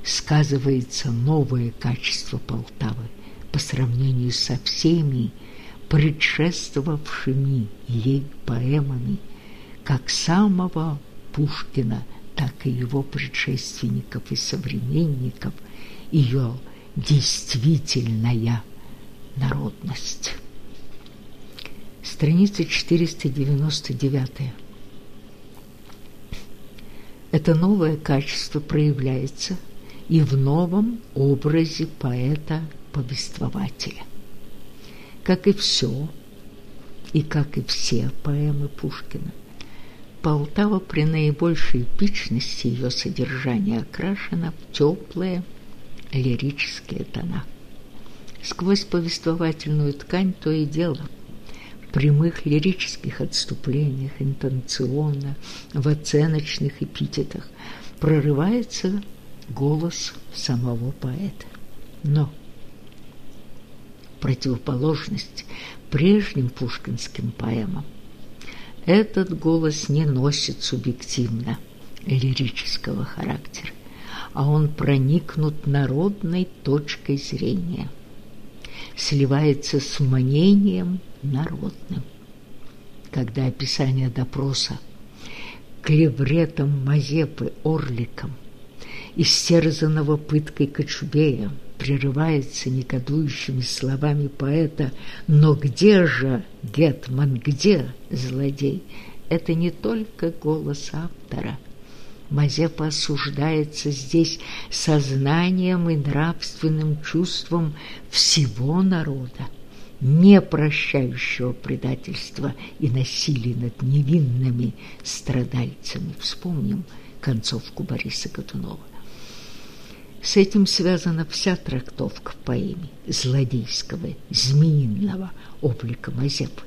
сказывается новое качество Полтавы по сравнению со всеми предшествовавшими ей поэмами, как самого Пушкина, так и его предшественников и современников, ее действительная народность. Страница 499. Это новое качество проявляется – и в новом образе поэта-повествователя. Как и все, и как и все поэмы Пушкина, Полтава при наибольшей эпичности ее содержания окрашена в теплые лирические тона. Сквозь повествовательную ткань то и дело прямых лирических отступлениях, интонационно, в оценочных эпитетах прорывается голос самого поэта. Но противоположность прежним пушкинским поэмам этот голос не носит субъективно лирического характера, а он проникнут народной точкой зрения, сливается с мнением народным. Когда описание допроса клевретом Мазепы Орликом, истерзанного пыткой Кочубея, прерывается негодующими словами поэта «Но где же, Гетман, где злодей?» Это не только голос автора. Мазепа осуждается здесь сознанием и нравственным чувством всего народа, не прощающего предательства и насилия над невинными страдальцами. Вспомним концовку Бориса Годунова. С этим связана вся трактовка в поэме злодейского, змеиного облика Мазепы,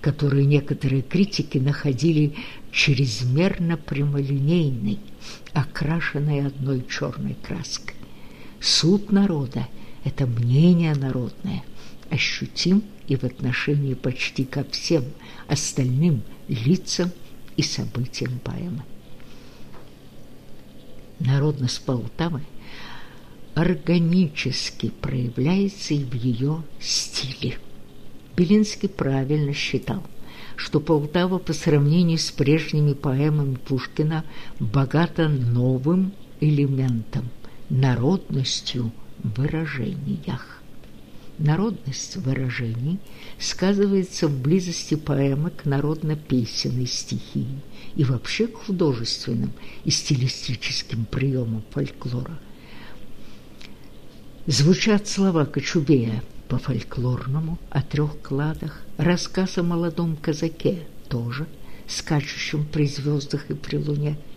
которую некоторые критики находили чрезмерно прямолинейной, окрашенной одной черной краской. Суд народа – это мнение народное, ощутим и в отношении почти ко всем остальным лицам и событиям поэмы. Народность Полтавы – органически проявляется и в ее стиле. Белинский правильно считал, что Полтава по сравнению с прежними поэмами Пушкина богата новым элементом – народностью в выражениях. Народность выражений сказывается в близости поэмы к народно-песенной стихии и вообще к художественным и стилистическим приемам фольклора – Звучат слова Кочубея по фольклорному о трех кладах, рассказ о молодом казаке тоже, скачущем при звездах и при луне –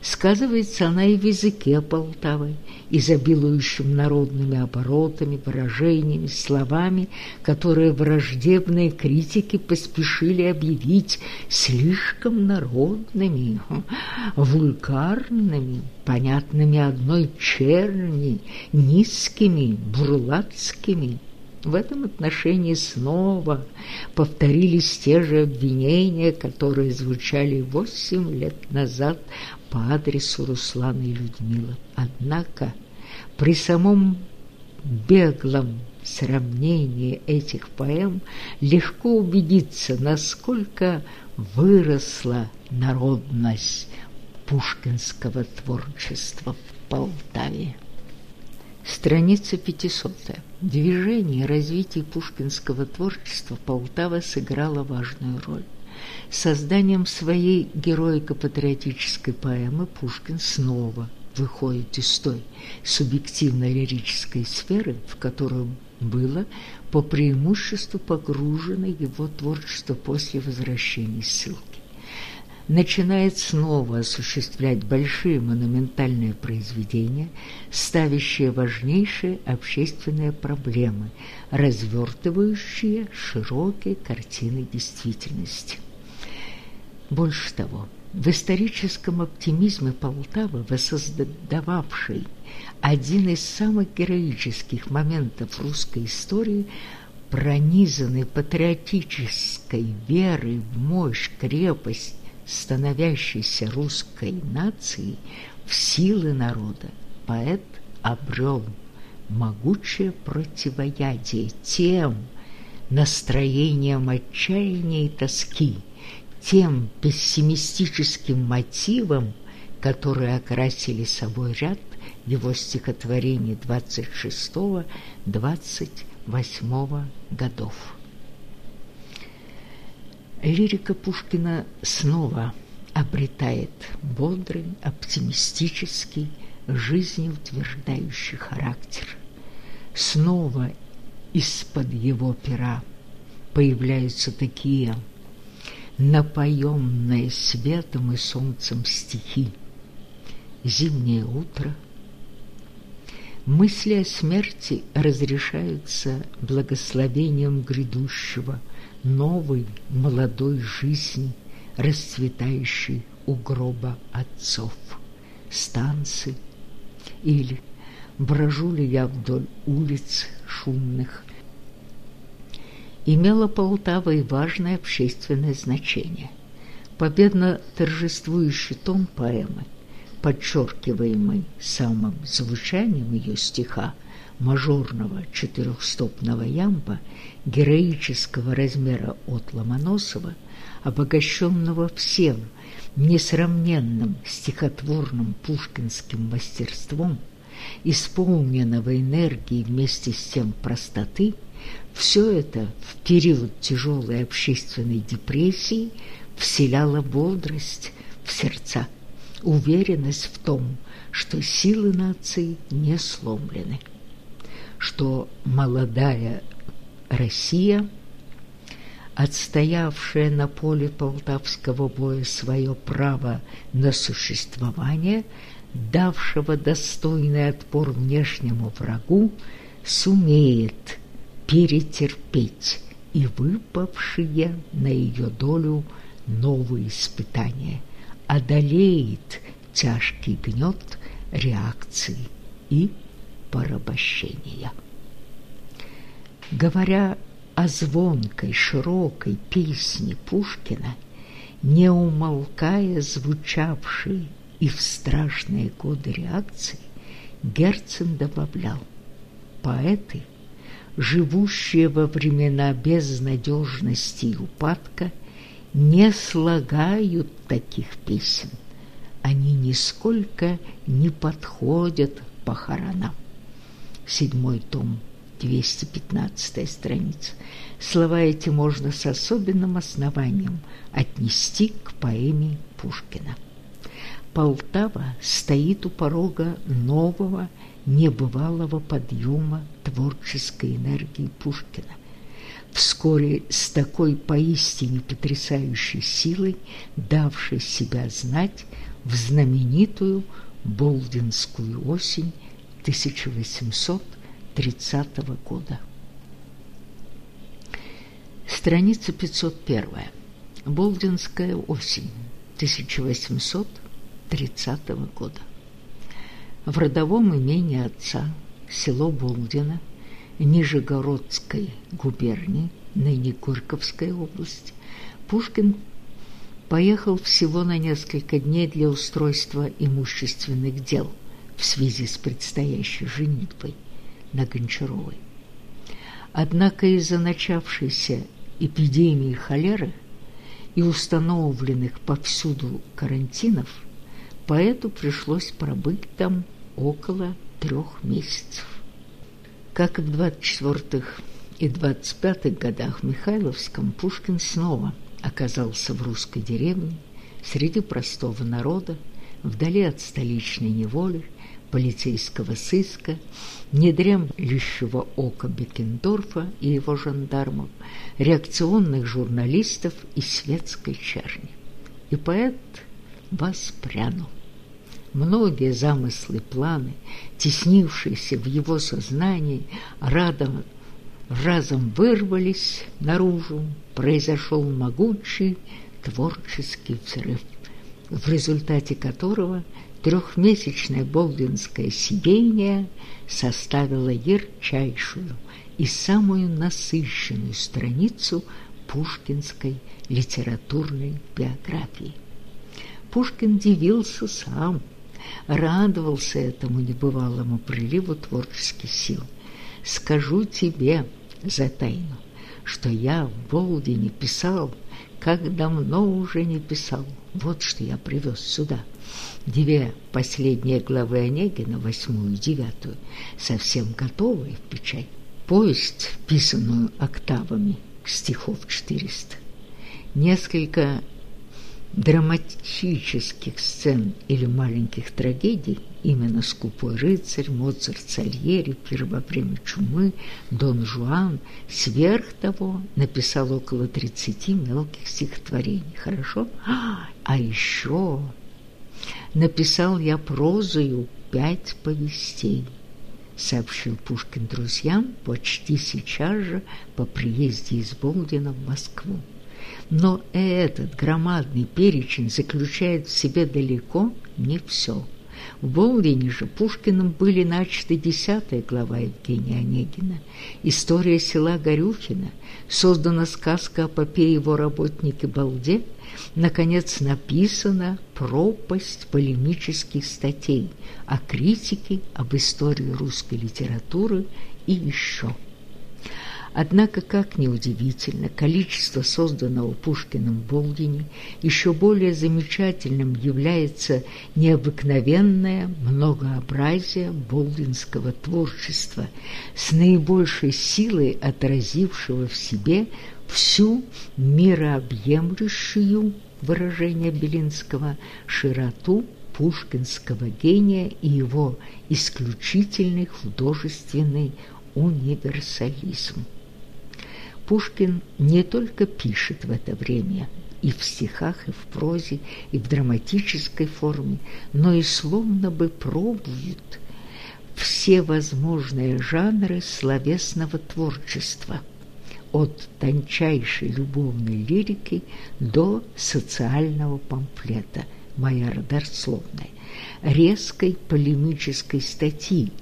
Сказывается она и в языке Полтавы, изобилующем народными оборотами, выражениями, словами, которые враждебные критики поспешили объявить слишком народными, вульгарными, понятными одной черни, низкими, бурлацкими. В этом отношении снова повторились те же обвинения, которые звучали восемь лет назад по адресу Руслана и Людмилы. Однако при самом беглом сравнении этих поэм легко убедиться, насколько выросла народность пушкинского творчества в Полтаве. Страница 500. Движение развития пушкинского творчества Полтава сыграла важную роль. Созданием своей героико-патриотической поэмы Пушкин снова выходит из той субъективно-лирической сферы, в которую было по преимуществу погружено его творчество после возвращения ссылки начинает снова осуществлять большие монументальные произведения, ставящие важнейшие общественные проблемы, развертывающие широкие картины действительности. Больше того, в историческом оптимизме Полтавы, воссоздававшей один из самых героических моментов русской истории, пронизанный патриотической верой в мощь, крепость становящейся русской нации в силы народа, поэт обрел могучее противоядие тем настроениям отчаяния и тоски, тем пессимистическим мотивам, которые окрасили собой ряд его стихотворений 26-28 годов. Лирика Пушкина снова обретает бодрый, оптимистический, жизнеутверждающий характер. Снова из-под его пера появляются такие напоенные светом и солнцем стихи. Зимнее утро, Мысли о смерти разрешаются благословением грядущего, новой молодой жизни, расцветающей у гроба отцов. Станции или брожу ли я вдоль улиц шумных. Имела Полтава и важное общественное значение. Победно торжествующий тон поэмы, подчеркиваемый самым звучанием ее стиха, мажорного четырехстопного ямба героического размера от Ломоносова, обогащенного всем несравненным стихотворным пушкинским мастерством, исполненного энергии вместе с тем простоты, все это в период тяжелой общественной депрессии вселяло бодрость в сердца, уверенность в том, что силы нации не сломлены, что молодая Россия, отстоявшая на поле Полтавского боя свое право на существование – давшего достойный отпор внешнему врагу, сумеет перетерпеть и выпавшие на ее долю новые испытания, одолеет тяжкий гнет реакции и порабощения. Говоря о звонкой, широкой песне Пушкина, не умолкая звучавшей и в страшные годы реакции Герцен добавлял «Поэты, живущие во времена безнадежности и упадка, не слагают таких песен. Они нисколько не подходят похоронам». Седьмой том, 215 страница. Слова эти можно с особенным основанием отнести к поэме Пушкина. Полтава стоит у порога нового, небывалого подъема творческой энергии Пушкина. Вскоре с такой поистине потрясающей силой, давшей себя знать в знаменитую Болдинскую осень 1830 года. Страница 501. Болдинская осень 1830 30 -го года. В родовом имении отца, село Болдино, Нижегородской губернии, ныне Горьковской области, Пушкин поехал всего на несколько дней для устройства имущественных дел в связи с предстоящей женитьбой на Гончаровой. Однако из-за начавшейся эпидемии холеры и установленных повсюду карантинов – поэту пришлось пробыть там около трех месяцев. Как и в 24-х и 25-х годах в Михайловском Пушкин снова оказался в русской деревне, среди простого народа, вдали от столичной неволи, полицейского сыска, недремлющего ока Бекендорфа и его жандармов, реакционных журналистов и светской черни. И поэт воспрянул. Многие замыслы, планы, теснившиеся в его сознании, радом, разом вырвались наружу, произошел могучий творческий взрыв, в результате которого трехмесячное болдинское сидение составило ярчайшую и самую насыщенную страницу пушкинской литературной биографии. Пушкин дивился сам – радовался этому небывалому приливу творческих сил. Скажу тебе за тайну, что я в Болдине писал, как давно уже не писал. Вот что я привез сюда. Две последние главы Онегина, восьмую и девятую, совсем готовые в печать. Повесть, писанную октавами, стихов 400. Несколько драматических сцен или маленьких трагедий, именно «Скупой рыцарь», «Моцарт Сальери», «Пир время чумы», «Дон Жуан», сверх того написал около 30 мелких стихотворений. Хорошо? А, а еще написал я прозою пять повестей, сообщил Пушкин друзьям почти сейчас же по приезде из Болдина в Москву. Но этот громадный перечень заключает в себе далеко не все. В Болдине же Пушкиным были начаты десятая глава Евгения Онегина, история села Горюхино, создана сказка о попе его работнике Балде, наконец написана пропасть полемических статей о критике, об истории русской литературы и еще – Однако, как неудивительно, количество созданного Пушкиным в Болдине еще более замечательным является необыкновенное многообразие болдинского творчества, с наибольшей силой отразившего в себе всю мирообъемлющую выражение Белинского широту пушкинского гения и его исключительный художественный универсализм. Пушкин не только пишет в это время и в стихах, и в прозе, и в драматической форме, но и словно бы пробует все возможные жанры словесного творчества, от тончайшей любовной лирики до социального памфлета «Моя родословная», резкой полемической статьи,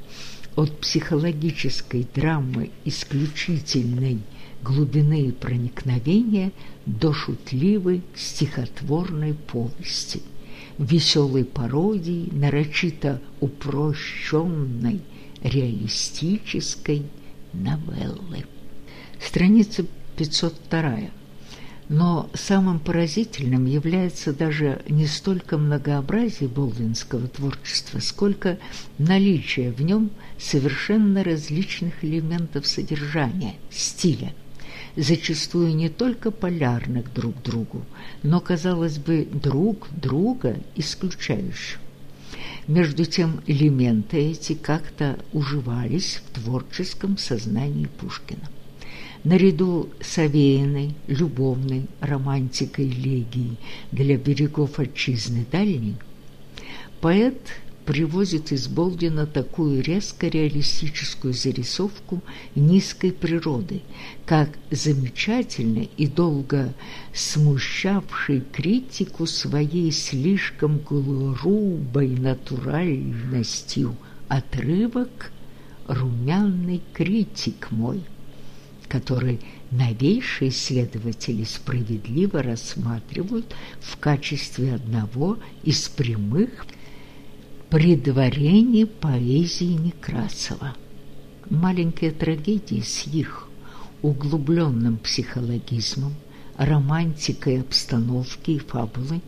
от психологической драмы исключительной глубины и проникновения до шутливой стихотворной повести, веселой пародии, нарочито упрощенной реалистической новеллы. Страница 502. Но самым поразительным является даже не столько многообразие болдинского творчества, сколько наличие в нем совершенно различных элементов содержания, стиля – зачастую не только полярных друг другу, но, казалось бы, друг друга исключающих. Между тем элементы эти как-то уживались в творческом сознании Пушкина. Наряду с овеянной, любовной романтикой легии для берегов отчизны дальней, поэт – привозит из Болдина такую резко реалистическую зарисовку низкой природы, как замечательно и долго смущавший критику своей слишком грубой натуральностью отрывок «Румяный критик мой», который новейшие исследователи справедливо рассматривают в качестве одного из прямых Предварение поэзии Некрасова. Маленькие трагедии с их углубленным психологизмом, романтикой обстановки и фабулы,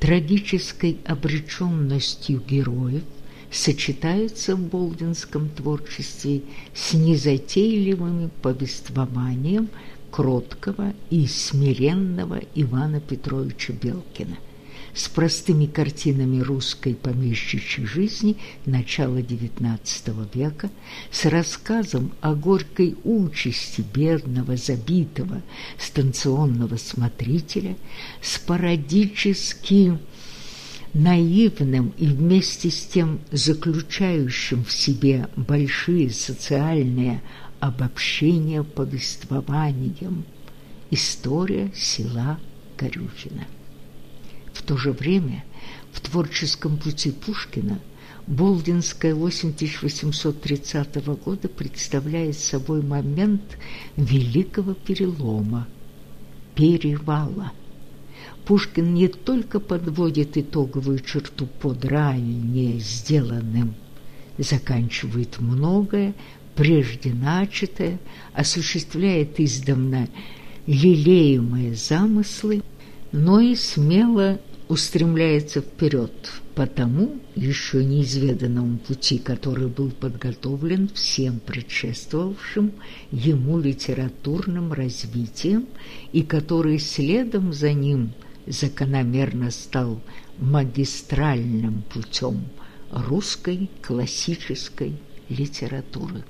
трагической обреченностью героев сочетаются в болдинском творчестве с незатейливым повествованием кроткого и смиренного Ивана Петровича Белкина – с простыми картинами русской помещичьей жизни начала XIX века, с рассказом о горькой участи бедного, забитого станционного смотрителя, с пародическим наивным и вместе с тем заключающим в себе большие социальные обобщения повествованием «История села Горюхина». В то же время в творческом пути Пушкина Болдинская осень 1830 года представляет собой момент великого перелома, перевала. Пушкин не только подводит итоговую черту под ранее сделанным, заканчивает многое, прежде начатое, осуществляет издавна лелеемые замыслы, но и смело устремляется вперед по тому еще неизведанному пути, который был подготовлен всем предшествовавшим ему литературным развитием и который следом за ним закономерно стал магистральным путем русской классической литературы.